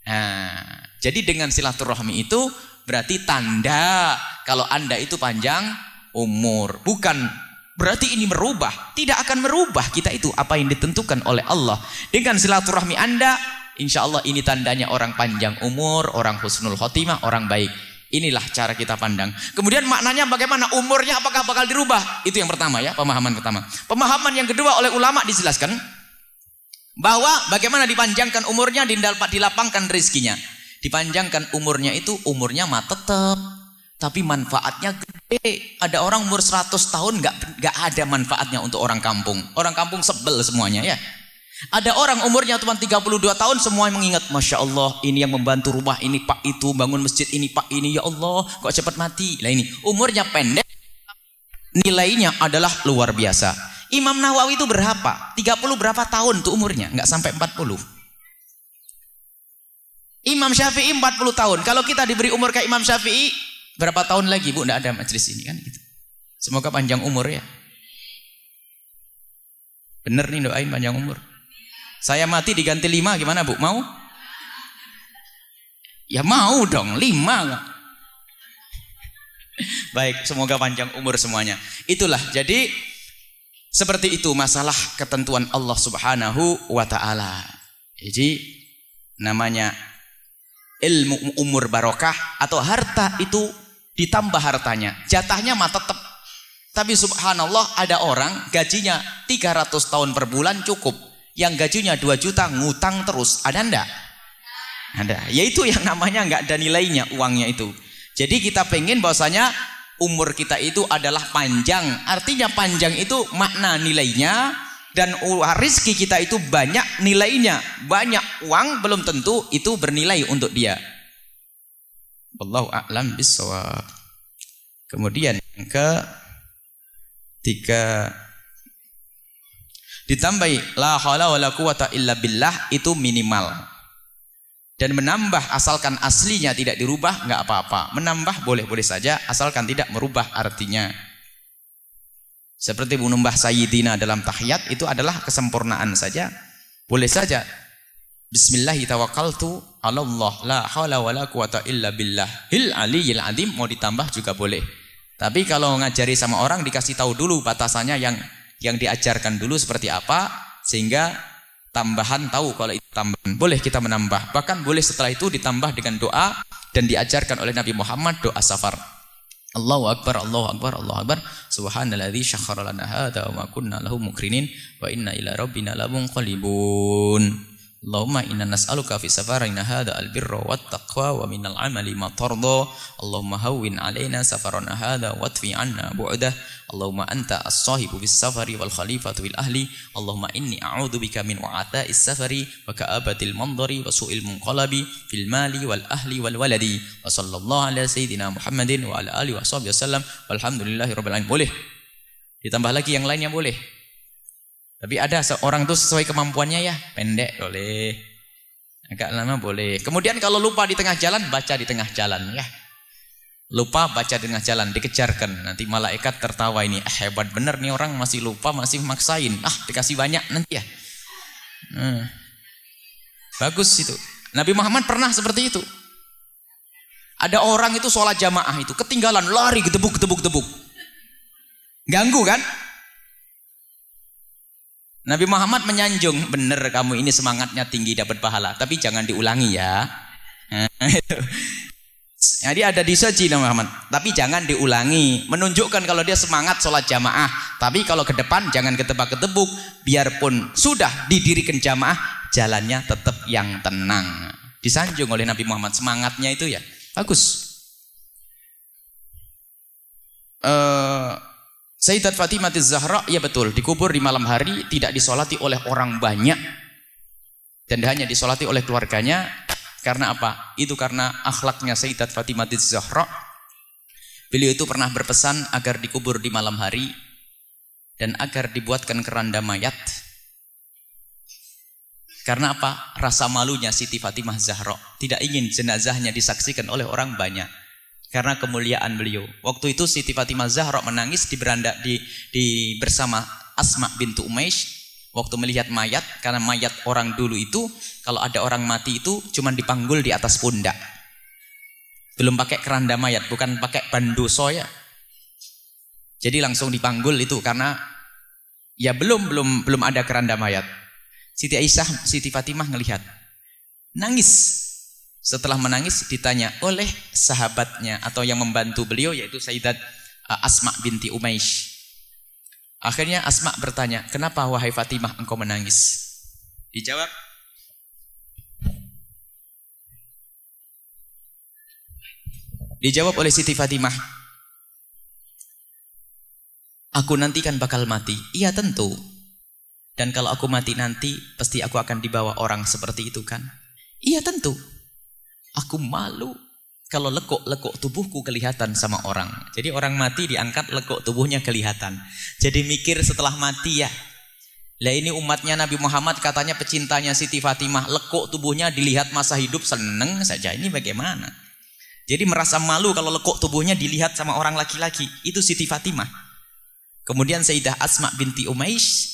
Nah, jadi dengan silaturahmi itu berarti tanda kalau Anda itu panjang umur. Bukan berarti ini merubah. Tidak akan merubah kita itu apa yang ditentukan oleh Allah. Dengan silaturahmi Anda, insya Allah ini tandanya orang panjang umur, orang husnul khotimah, orang baik. Inilah cara kita pandang. Kemudian maknanya bagaimana umurnya apakah bakal dirubah? Itu yang pertama ya, pemahaman pertama. Pemahaman yang kedua oleh ulama dijelaskan bahwa bagaimana dipanjangkan umurnya dilapangkan rezekinya. Dipanjangkan umurnya itu umurnya mah tetap tapi manfaatnya gede. Ada orang umur 100 tahun nggak nggak ada manfaatnya untuk orang kampung. Orang kampung sebel semuanya ya. Ada orang umurnya cuma 32 tahun semua mengingat Masya Allah ini yang membantu rumah ini pak itu bangun masjid ini pak ini ya Allah kok cepat mati lah ini umurnya pendek nilainya adalah luar biasa Imam Nawawi itu berapa? 30 berapa tahun tuh umurnya? Nggak sampai 40 Imam Syafi'i 40 tahun. Kalau kita diberi umur kayak Imam Syafi'i, berapa tahun lagi Bu? Nggak ada majelis ini kan gitu. Semoga panjang umur ya. Bener nih doain panjang umur. Saya mati diganti lima gimana Bu? Mau? Ya mau dong, lima. Baik, semoga panjang umur semuanya. Itulah, jadi seperti itu masalah ketentuan Allah Subhanahu wa taala. Jadi namanya ilmu umur barokah atau harta itu ditambah hartanya. Jatahnya mah tetap. Tapi subhanallah ada orang gajinya 300 tahun per bulan cukup. Yang gajinya 2 juta ngutang terus. Ada ndak? Ada. Yaitu yang namanya nggak ada nilainya uangnya itu. Jadi kita pengen bahwasanya umur kita itu adalah panjang. Artinya panjang itu makna nilainya dan rizki kita itu banyak nilainya. Banyak uang belum tentu itu bernilai untuk dia. Wallahu a'lam bissawab. Kemudian ke tiga ditambahi la haula wala quwata illa billah itu minimal. Dan menambah asalkan aslinya tidak dirubah nggak apa-apa. Menambah boleh-boleh saja asalkan tidak merubah artinya. Seperti menambah sayyidina dalam tahiyat itu adalah kesempurnaan saja. Boleh saja. Bismillahirrahmanirrahim. Allah la haula wala quwata illa billah. Hil aliyil adim mau ditambah juga boleh. Tapi kalau ngajari sama orang dikasih tahu dulu batasannya yang yang diajarkan dulu seperti apa sehingga tambahan tahu kalau itu tambahan. Boleh kita menambah. Bahkan boleh setelah itu ditambah dengan doa dan diajarkan oleh Nabi Muhammad doa safar. Allahu akbar, Allahu akbar, Allahu akbar. Subhanalladzi syakhkhara lana hadza wa ma kunna lahu mukrinin wa inna ila rabbina lamunqalibun. Allahumma inna nas'aluka fi safarina hadha albirra wat taqwa wa minal amali ma tarda. Allahumma hawwin alaina safarana hadha watfi anna bu'dah. Allahumma anta as-sahibu bis safari wal khalifatu bil ahli. Allahumma inni a'udzu bika min wa'ata'is safari wa ka'abatil mandari wa su'il munqalabi fil mali wal ahli wal waladi. Wa sallallahu ala sayyidina Muhammadin wa ala alihi wa sahbihi wasallam walhamdulillahi rabbil alamin. Boleh? Ditambah lagi yang lainnya boleh tapi ada seorang tuh sesuai kemampuannya ya, pendek boleh. Agak lama boleh. Kemudian kalau lupa di tengah jalan, baca di tengah jalan ya. Lupa baca di tengah jalan, dikejarkan. Nanti malaikat tertawa ini, ah, hebat bener nih orang masih lupa, masih maksain. Ah, dikasih banyak nanti ya. Hmm. Bagus itu. Nabi Muhammad pernah seperti itu. Ada orang itu sholat jamaah itu, ketinggalan, lari, gedebuk, gedebuk, gedebuk. Ganggu kan? Nabi Muhammad menyanjung, benar kamu ini semangatnya tinggi dapat pahala, tapi jangan diulangi ya. Jadi ada disaji Nabi Muhammad, tapi jangan diulangi. Menunjukkan kalau dia semangat sholat jamaah, tapi kalau ke depan jangan ketebak-ketebuk. Biarpun sudah didirikan jamaah, jalannya tetap yang tenang. Disanjung oleh Nabi Muhammad semangatnya itu ya bagus. Uh, Sayyidat Fatimah Zahra, ya betul, dikubur di malam hari, tidak disolati oleh orang banyak. Dan hanya disolati oleh keluarganya. Karena apa? Itu karena akhlaknya Sayyidat Fatimah Zahra. Beliau itu pernah berpesan agar dikubur di malam hari. Dan agar dibuatkan keranda mayat. Karena apa? Rasa malunya Siti Fatimah Zahra. Tidak ingin jenazahnya disaksikan oleh orang banyak karena kemuliaan beliau. Waktu itu Siti Fatimah Zahra menangis di beranda di, di bersama Asma bintu Umaish waktu melihat mayat karena mayat orang dulu itu kalau ada orang mati itu cuma dipanggul di atas pundak. Belum pakai keranda mayat, bukan pakai bandoso ya. Jadi langsung dipanggul itu karena ya belum belum belum ada keranda mayat. Siti Aisyah, Siti Fatimah ngelihat. Nangis setelah menangis ditanya oleh sahabatnya atau yang membantu beliau yaitu Sayyidat uh, Asma binti Umaish. Akhirnya Asma bertanya, "Kenapa wahai Fatimah engkau menangis?" Dijawab, Dijawab oleh Siti Fatimah, "Aku nanti kan bakal mati." Iya tentu. Dan kalau aku mati nanti, pasti aku akan dibawa orang seperti itu kan? Iya tentu. Aku malu kalau lekuk-lekuk tubuhku kelihatan sama orang. Jadi orang mati diangkat lekuk tubuhnya kelihatan. Jadi mikir setelah mati ya. Lah ini umatnya Nabi Muhammad katanya pecintanya Siti Fatimah. Lekuk tubuhnya dilihat masa hidup seneng saja. Ini bagaimana? Jadi merasa malu kalau lekuk tubuhnya dilihat sama orang laki-laki. Itu Siti Fatimah. Kemudian Sayyidah Asma binti Umaish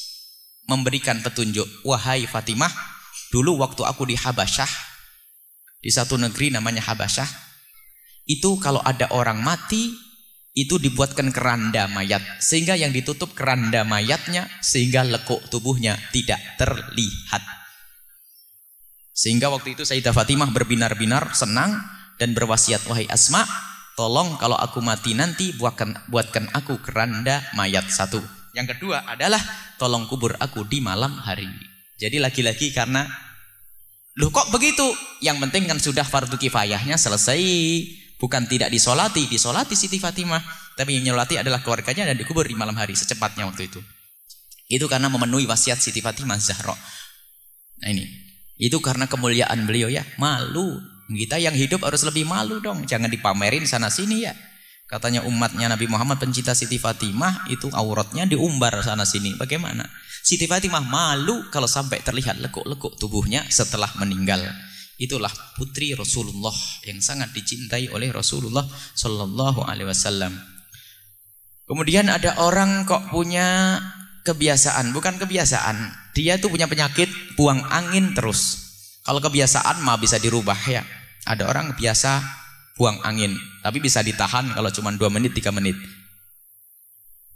memberikan petunjuk. Wahai Fatimah, dulu waktu aku di Habasyah, di satu negeri namanya Habasyah. Itu kalau ada orang mati itu dibuatkan keranda mayat. Sehingga yang ditutup keranda mayatnya sehingga lekuk tubuhnya tidak terlihat. Sehingga waktu itu Sayyidah Fatimah berbinar-binar senang dan berwasiat wahai Asma tolong kalau aku mati nanti buatkan buatkan aku keranda mayat satu. Yang kedua adalah tolong kubur aku di malam hari. Jadi lagi-lagi karena Loh kok begitu? Yang penting kan sudah fardu kifayahnya selesai. Bukan tidak disolati, disolati Siti Fatimah. Tapi yang menyolati adalah keluarganya dan dikubur di malam hari secepatnya waktu itu. Itu karena memenuhi wasiat Siti Fatimah Zahra. Nah ini. Itu karena kemuliaan beliau ya. Malu. Kita yang hidup harus lebih malu dong. Jangan dipamerin sana sini ya. Katanya umatnya Nabi Muhammad pencinta Siti Fatimah itu auratnya diumbar sana sini. Bagaimana? Siti Fatimah malu kalau sampai terlihat lekuk-lekuk tubuhnya setelah meninggal. Itulah putri Rasulullah yang sangat dicintai oleh Rasulullah Sallallahu Alaihi Wasallam. Kemudian ada orang kok punya kebiasaan, bukan kebiasaan. Dia tuh punya penyakit buang angin terus. Kalau kebiasaan mah bisa dirubah ya. Ada orang biasa buang angin, tapi bisa ditahan kalau cuma 2 menit, 3 menit.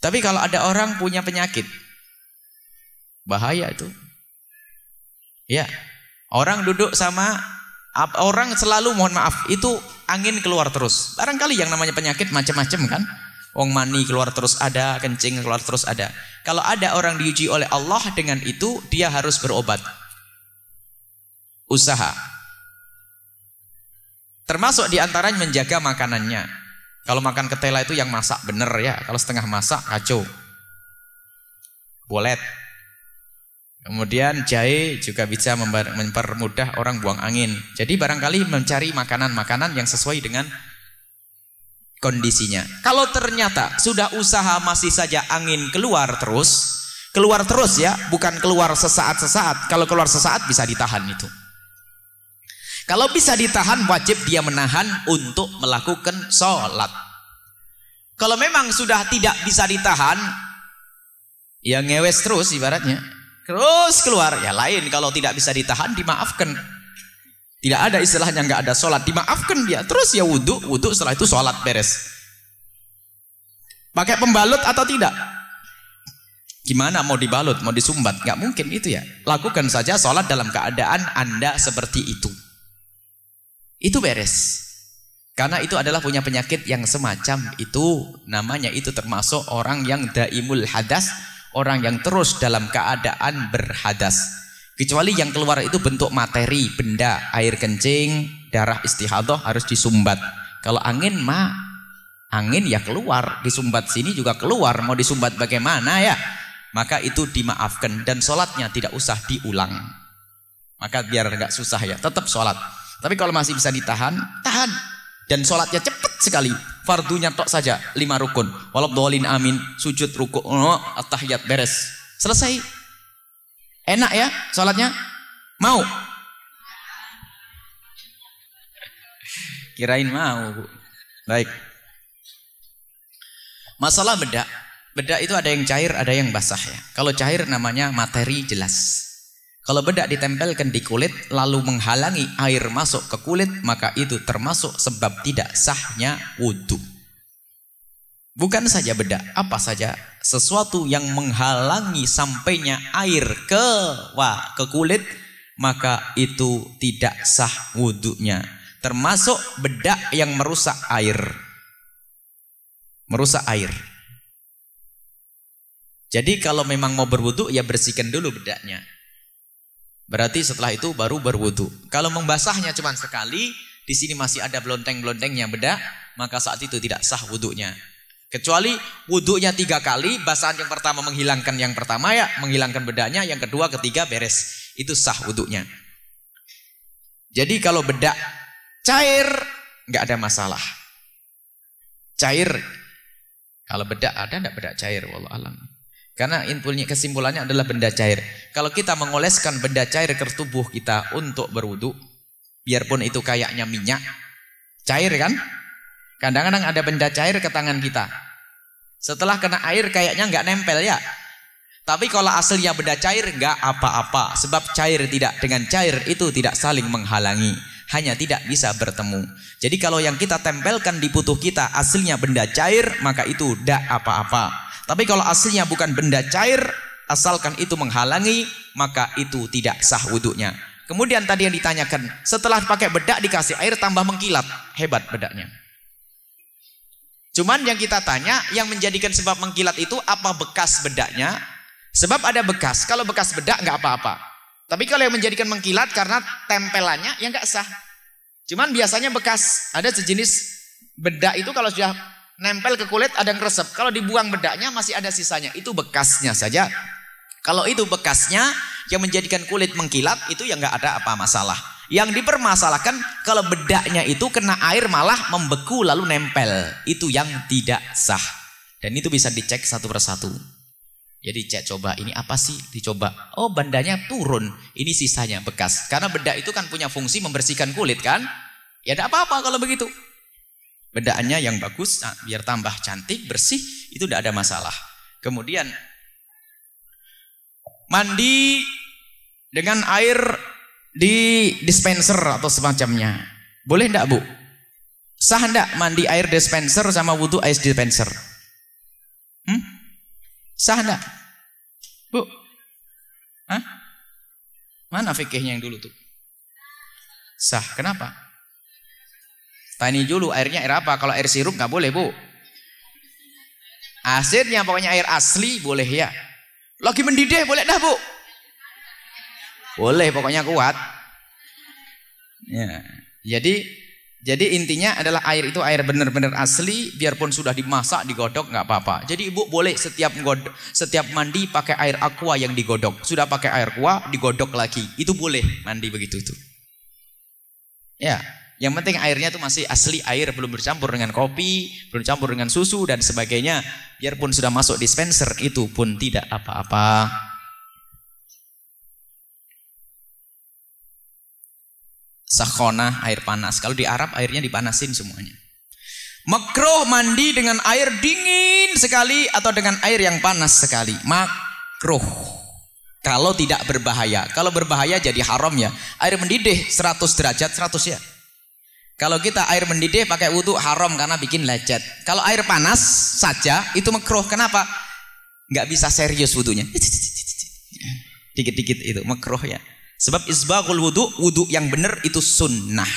Tapi kalau ada orang punya penyakit, Bahaya itu. Ya. Orang duduk sama orang selalu mohon maaf itu angin keluar terus. Barangkali yang namanya penyakit macam-macam kan. Wong mani keluar terus ada, kencing keluar terus ada. Kalau ada orang diuji oleh Allah dengan itu, dia harus berobat. Usaha. Termasuk di antaranya menjaga makanannya. Kalau makan ketela itu yang masak bener ya. Kalau setengah masak kacau. Bolet. Kemudian jahe juga bisa mempermudah orang buang angin. Jadi barangkali mencari makanan-makanan yang sesuai dengan kondisinya. Kalau ternyata sudah usaha masih saja angin keluar terus, keluar terus ya, bukan keluar sesaat-sesaat. Kalau keluar sesaat bisa ditahan itu. Kalau bisa ditahan wajib dia menahan untuk melakukan sholat. Kalau memang sudah tidak bisa ditahan, ya ngewes terus ibaratnya. Terus keluar, ya lain kalau tidak bisa ditahan dimaafkan. Tidak ada istilahnya nggak ada sholat, dimaafkan dia. Terus ya wudhu, wudhu setelah itu sholat beres. Pakai pembalut atau tidak? Gimana mau dibalut, mau disumbat? Nggak mungkin itu ya. Lakukan saja sholat dalam keadaan Anda seperti itu. Itu beres. Karena itu adalah punya penyakit yang semacam itu. Namanya itu termasuk orang yang daimul hadas. Orang yang terus dalam keadaan berhadas. Kecuali yang keluar itu bentuk materi, benda, air kencing, darah istihadah harus disumbat. Kalau angin mah, angin ya keluar. Disumbat sini juga keluar. Mau disumbat bagaimana ya? maka itu dimaafkan dan sholatnya tidak usah diulang. Maka biar nggak susah ya, tetap sholat. Tapi kalau masih bisa ditahan, tahan. Dan sholatnya cepat sekali. Fardunya tok saja, lima rukun. Walau dolin amin, sujud ruku, oh, tahiyat beres. Selesai. Enak ya sholatnya? Mau? Kirain mau. Baik. Masalah bedak Bedak itu ada yang cair, ada yang basah ya. Kalau cair namanya materi jelas. Kalau bedak ditempelkan di kulit lalu menghalangi air masuk ke kulit, maka itu termasuk sebab tidak sahnya wudhu. Bukan saja bedak, apa saja sesuatu yang menghalangi sampainya air ke wah, ke kulit, maka itu tidak sah wudhunya. Termasuk bedak yang merusak air. Merusak air. Jadi kalau memang mau berwudu ya bersihkan dulu bedaknya. Berarti setelah itu baru berwudu. Kalau membasahnya cuma sekali, di sini masih ada blonteng-blontengnya bedak, maka saat itu tidak sah wudunya. Kecuali wudunya tiga kali, basahan yang pertama menghilangkan yang pertama ya, menghilangkan bedaknya, yang kedua, ketiga beres. Itu sah wudunya. Jadi kalau bedak cair, nggak ada masalah. Cair. Kalau bedak ada nggak bedak cair? Wallah alam. Karena inputnya kesimpulannya adalah benda cair. Kalau kita mengoleskan benda cair ke tubuh kita untuk berwudu, biarpun itu kayaknya minyak, cair kan? Kadang-kadang ada benda cair ke tangan kita. Setelah kena air kayaknya nggak nempel ya. Tapi kalau aslinya benda cair nggak apa-apa. Sebab cair tidak dengan cair itu tidak saling menghalangi. Hanya tidak bisa bertemu. Jadi kalau yang kita tempelkan di putuh kita aslinya benda cair, maka itu tidak apa-apa. Tapi kalau aslinya bukan benda cair, asalkan itu menghalangi, maka itu tidak sah wudhunya. Kemudian tadi yang ditanyakan, setelah pakai bedak dikasih air tambah mengkilat. Hebat bedaknya. Cuman yang kita tanya, yang menjadikan sebab mengkilat itu apa bekas bedaknya? Sebab ada bekas. Kalau bekas bedak nggak apa-apa. Tapi kalau yang menjadikan mengkilat karena tempelannya, ya nggak sah. Cuman biasanya bekas. Ada sejenis bedak itu kalau sudah nempel ke kulit ada yang resep. Kalau dibuang bedaknya masih ada sisanya. Itu bekasnya saja. Kalau itu bekasnya yang menjadikan kulit mengkilat itu ya nggak ada apa masalah. Yang dipermasalahkan kalau bedaknya itu kena air malah membeku lalu nempel. Itu yang tidak sah. Dan itu bisa dicek satu persatu. Jadi cek coba ini apa sih? Dicoba. Oh bandanya turun. Ini sisanya bekas. Karena bedak itu kan punya fungsi membersihkan kulit kan? Ya tidak apa-apa kalau begitu. Bedaannya yang bagus, nah, biar tambah cantik, bersih, itu tidak ada masalah. Kemudian mandi dengan air di dispenser atau semacamnya. Boleh tidak bu? Sah tidak mandi air dispenser sama wudhu air dispenser? Hmm? Sah tidak? Bu? Hah? Mana fikihnya yang dulu tuh? Sah, kenapa? Tani dulu airnya air apa? Kalau air sirup nggak boleh bu. Asidnya pokoknya air asli boleh ya. Lagi mendidih boleh dah bu. Boleh pokoknya kuat. Ya. Jadi jadi intinya adalah air itu air benar-benar asli, biarpun sudah dimasak, digodok nggak apa-apa. Jadi ibu boleh setiap godok, setiap mandi pakai air aqua yang digodok. Sudah pakai air aqua, digodok lagi. Itu boleh mandi begitu itu. Ya, yang penting airnya itu masih asli air, belum bercampur dengan kopi, belum campur dengan susu dan sebagainya. Biarpun sudah masuk dispenser, itu pun tidak apa-apa. Sakhona, air panas. Kalau di Arab airnya dipanasin semuanya. Makruh mandi dengan air dingin sekali atau dengan air yang panas sekali. Makruh. Kalau tidak berbahaya. Kalau berbahaya jadi haram ya. Air mendidih 100 derajat 100 ya. Kalau kita air mendidih pakai wudhu haram karena bikin lecet. Kalau air panas saja itu makruh. Kenapa? nggak bisa serius wudhunya. Dikit-dikit itu makruh ya. Sebab isbagul wudhu, wudhu yang benar itu sunnah.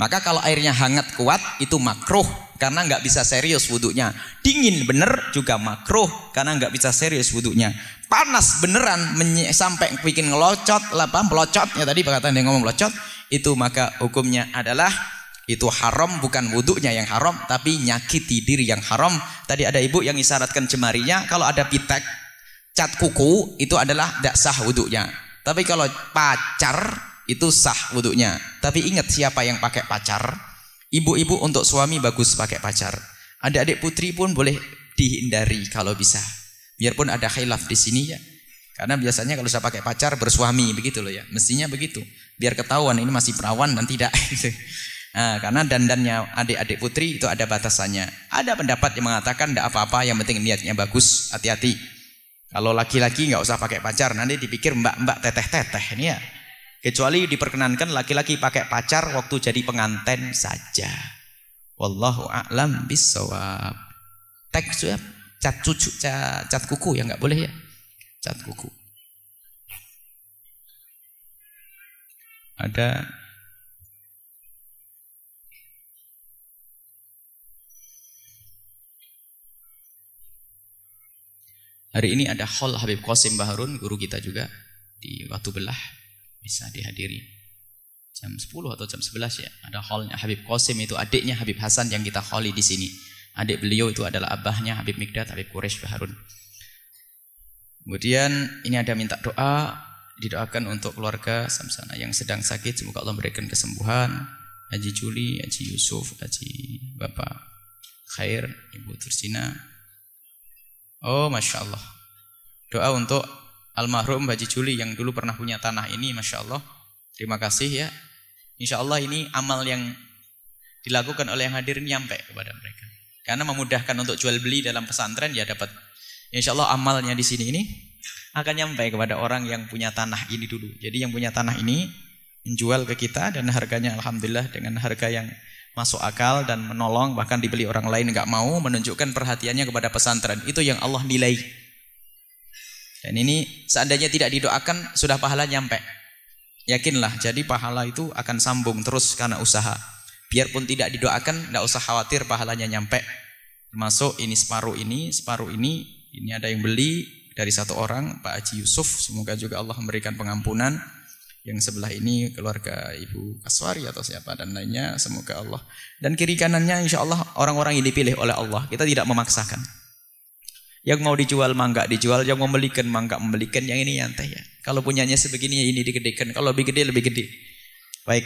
Maka kalau airnya hangat kuat itu makruh karena nggak bisa serius wudhunya. Dingin bener juga makruh karena nggak bisa serius wudhunya. Panas beneran sampai bikin ngelocot, apa melocot ya tadi perkataan dia ngomong melocot itu maka hukumnya adalah itu haram bukan wudhunya yang haram tapi nyakiti diri yang haram. Tadi ada ibu yang isyaratkan jemarinya kalau ada pitek cat kuku itu adalah tidak sah wudhunya. Tapi kalau pacar itu sah wudhunya. Tapi ingat siapa yang pakai pacar? Ibu-ibu untuk suami bagus pakai pacar. Adik-adik putri pun boleh dihindari kalau bisa. Biarpun ada khilaf di sini ya. Karena biasanya kalau saya pakai pacar bersuami begitu loh ya. Mestinya begitu. Biar ketahuan ini masih perawan dan tidak. Nah, karena dandannya adik-adik putri itu ada batasannya. Ada pendapat yang mengatakan tidak apa-apa, yang penting niatnya bagus, hati-hati. Kalau laki-laki nggak usah pakai pacar, nanti dipikir mbak-mbak teteh-teteh ini ya. Kecuali diperkenankan laki-laki pakai pacar waktu jadi pengantin saja. Wallahu a'lam bisawab. Teks ya, cat cucu, cat, cat kuku ya nggak boleh ya. Cat kuku. Ada Hari ini ada hall Habib Qasim Baharun, guru kita juga di Watu Belah bisa dihadiri jam 10 atau jam 11 ya. Ada hallnya Habib Qasim itu adiknya Habib Hasan yang kita kholi di sini. Adik beliau itu adalah abahnya Habib Mikdad, Habib Quraisy Baharun. Kemudian ini ada minta doa, didoakan untuk keluarga Samsana yang sedang sakit, semoga Allah memberikan kesembuhan. Haji Juli, Haji Yusuf, Haji Bapak Khair, Ibu Tursina. Oh, Masya Allah. Doa untuk almarhum Haji Juli yang dulu pernah punya tanah ini Masya Allah. Terima kasih ya. Insya Allah ini amal yang dilakukan oleh yang hadir nyampe kepada mereka. Karena memudahkan untuk jual beli dalam pesantren ya dapat. Insya Allah amalnya di sini ini akan nyampe kepada orang yang punya tanah ini dulu. Jadi yang punya tanah ini menjual ke kita dan harganya Alhamdulillah dengan harga yang masuk akal dan menolong bahkan dibeli orang lain nggak mau menunjukkan perhatiannya kepada pesantren itu yang Allah nilai dan ini seandainya tidak didoakan sudah pahala nyampe. Yakinlah, jadi pahala itu akan sambung terus karena usaha. Biarpun tidak didoakan, tidak usah khawatir pahalanya nyampe. Termasuk ini separuh ini, separuh ini, ini ada yang beli dari satu orang, Pak Haji Yusuf. Semoga juga Allah memberikan pengampunan. Yang sebelah ini keluarga Ibu Kaswari atau siapa dan lainnya. Semoga Allah. Dan kiri kanannya insya Allah orang-orang yang dipilih oleh Allah. Kita tidak memaksakan. Yang mau dijual mangga dijual, yang mau membelikan mangga membelikan, yang ini nyantai ya. Kalau punyanya sebegini ya ini digedekan, kalau lebih gede lebih gede. Baik,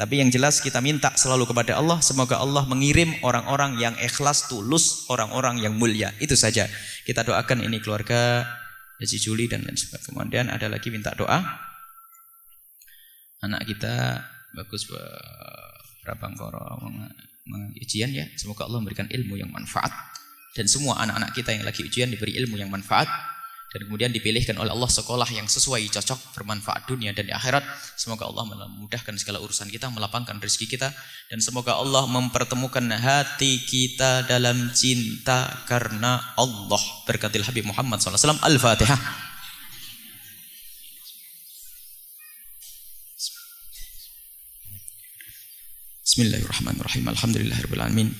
tapi yang jelas kita minta selalu kepada Allah, semoga Allah mengirim orang-orang yang ikhlas, tulus, orang-orang yang mulia. Itu saja. Kita doakan ini keluarga Haji Juli dan lain sebagainya. Kemudian ada lagi minta doa. Anak kita bagus berapa koro. Ujian ya. Semoga Allah memberikan ilmu yang manfaat. Dan semua anak-anak kita yang lagi ujian diberi ilmu yang manfaat. Dan kemudian dipilihkan oleh Allah sekolah yang sesuai cocok bermanfaat dunia dan di akhirat. Semoga Allah memudahkan segala urusan kita melapangkan rezeki kita. Dan semoga Allah mempertemukan hati kita dalam cinta karena Allah. Berkatil Habib Muhammad SAW Al-Fatihah Bismillahirrahmanirrahim. Alhamdulillahirrahmanirrahim.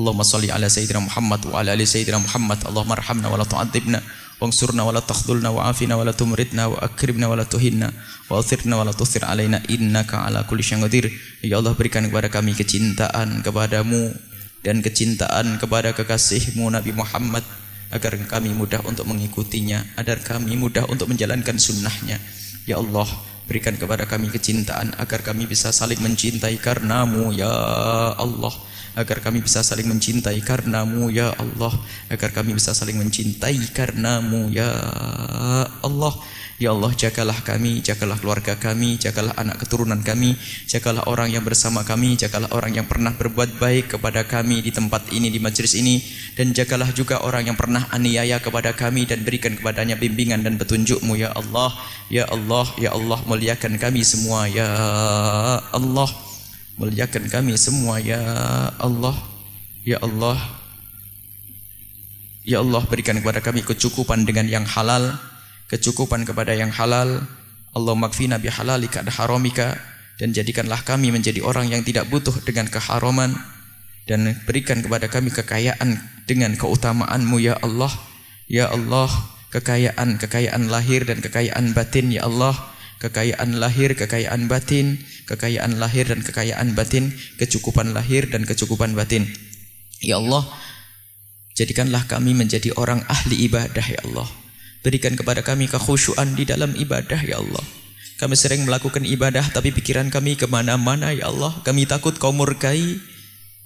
Allahumma salli ala Sayyidina Muhammad wa ala ali Sayyidina Muhammad. Allahumma arhamna wa la tu'adzibna. Wangsurna wa la takhdulna wa afina wa la tumritna wa akribna wa la tuhinna. Wa athirna wa la tuthir alaina. Innaka ala kulli syai'in qadir. Ya Allah berikan kepada kami kecintaan kepadamu dan kecintaan kepada kekasihmu Nabi Muhammad agar kami mudah untuk mengikutinya. Agar kami mudah untuk menjalankan sunnahnya. Ya Allah berikan kepada kami kecintaan agar kami bisa saling mencintai karenamu ya Allah agar kami bisa saling mencintai karenamu ya Allah. Agar kami bisa saling mencintai karenamu ya Allah. Ya Allah jagalah kami, jagalah keluarga kami, jagalah anak keturunan kami, jagalah orang yang bersama kami, jagalah orang yang pernah berbuat baik kepada kami di tempat ini, di majlis ini, dan jagalah juga orang yang pernah aniaya kepada kami dan berikan kepadanya bimbingan dan petunjukmu ya Allah, ya Allah, ya Allah muliakan kami semua ya Allah. Muliakan kami semua ya Allah Ya Allah Ya Allah berikan kepada kami kecukupan dengan yang halal, kecukupan kepada yang halal. Allah makfina bihalalika haramika dan jadikanlah kami menjadi orang yang tidak butuh dengan keharaman dan berikan kepada kami kekayaan dengan keutamaanmu ya Allah. Ya Allah, kekayaan, kekayaan lahir dan kekayaan batin ya Allah. Kekayaan lahir, kekayaan batin, kekayaan lahir dan kekayaan batin, kecukupan lahir dan kecukupan batin. Ya Allah, Jadikanlah kami menjadi orang ahli ibadah ya Allah. Berikan kepada kami kekhusyuan di dalam ibadah ya Allah. Kami sering melakukan ibadah tapi pikiran kami ke mana-mana ya Allah. Kami takut kau murkai.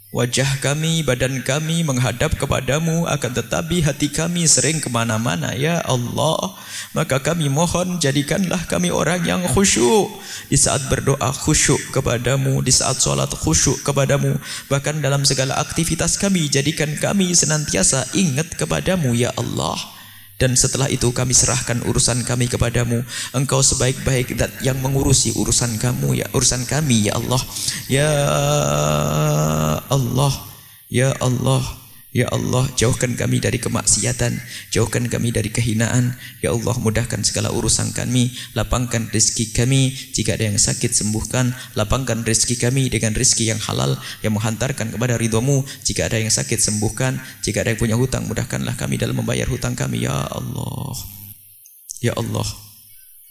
Wajah kami, badan kami menghadap kepadamu akan tetapi hati kami sering ke mana-mana ya Allah. Maka kami mohon jadikanlah kami orang yang khusyuk. Di saat berdoa khusyuk kepadamu, di saat sholat khusyuk kepadamu. Bahkan dalam segala aktivitas kami jadikan kami senantiasa ingat kepadamu ya Allah. Dan setelah itu kami serahkan urusan kami kepadamu. Engkau sebaik-baik yang mengurusi urusan kamu ya, urusan kami ya Allah. Ya Allah, ya Allah. Ya Allah, jauhkan kami dari kemaksiatan, jauhkan kami dari kehinaan. Ya Allah, mudahkan segala urusan kami, lapangkan rezeki kami. Jika ada yang sakit, sembuhkan. Lapangkan rezeki kami dengan rezeki yang halal yang menghantarkan kepada ridhomu. Jika ada yang sakit, sembuhkan. Jika ada yang punya hutang, mudahkanlah kami dalam membayar hutang kami. Ya Allah. Ya Allah.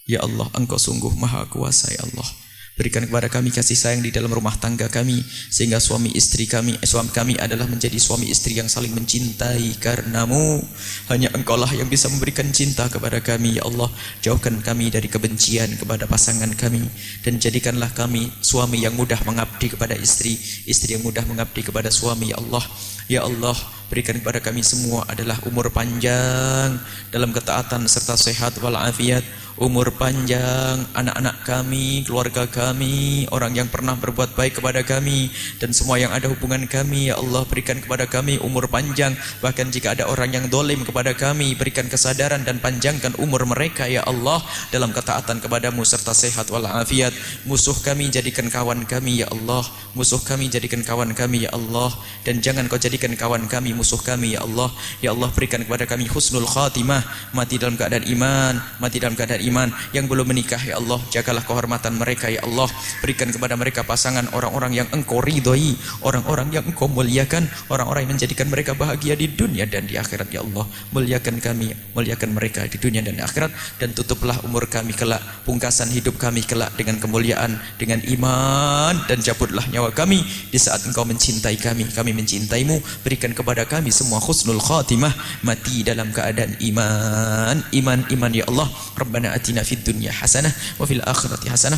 Ya Allah, Engkau sungguh maha kuasa, Ya Allah. Berikan kepada kami kasih sayang di dalam rumah tangga kami sehingga suami istri kami eh, suami kami adalah menjadi suami istri yang saling mencintai karenamu. Hanya engkaulah yang bisa memberikan cinta kepada kami ya Allah. Jauhkan kami dari kebencian kepada pasangan kami dan jadikanlah kami suami yang mudah mengabdi kepada istri istri yang mudah mengabdi kepada suami ya Allah. Ya Allah berikan kepada kami semua adalah umur panjang dalam ketaatan serta sehat walafiat. Umur panjang anak-anak kami, keluarga kami, orang yang pernah berbuat baik kepada kami dan semua yang ada hubungan kami ya Allah berikan kepada kami umur panjang. Bahkan jika ada orang yang dolim kepada kami berikan kesadaran dan panjangkan umur mereka ya Allah dalam ketaatan kepadamu serta sehat walafiat. Musuh kami jadikan kawan kami ya Allah. Musuh kami jadikan kawan kami ya Allah. Dan jangan kau jadikan kawan kami musuh kami ya Allah. Ya Allah berikan kepada kami husnul khatimah. Mati dalam keadaan iman mati dalam keadaan iman. Yang belum menikah ya Allah jagalah kehormatan mereka ya Allah. Berikan kepada mereka pasangan orang-orang yang engkau ridhoi orang-orang yang engkau muliakan orang-orang yang menjadikan mereka bahagia di dunia dan di akhirat ya Allah. Muliakan kami muliakan mereka di dunia dan di akhirat. Dan tutuplah umur kami kelak pungkasan hidup kami kelak dengan kemuliaan dengan iman. Dan cabutlah nyawa kami di saat engkau mencintai kami kami mencintaimu. Berikan kepada kami semua khusnul khatimah mati dalam keadaan iman. Iman iman ya Allah. Rabbana atina fid dunya hasanah wa fil akhirati hasanah.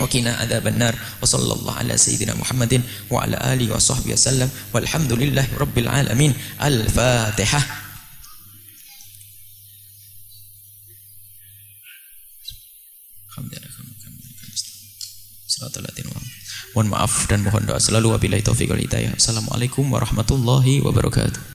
Wa qina adzabannar. Wa sallallahu ala sayyidina Muhammadin wa ala alihi wa sahbihi wasallam. Walhamdulillahi rabbil alamin. Al fatihah Alhamdulillah. Mohon maaf dan mohon doa selalu wabillahi taufiq wal hidayah. Assalamualaikum warahmatullahi wabarakatuh.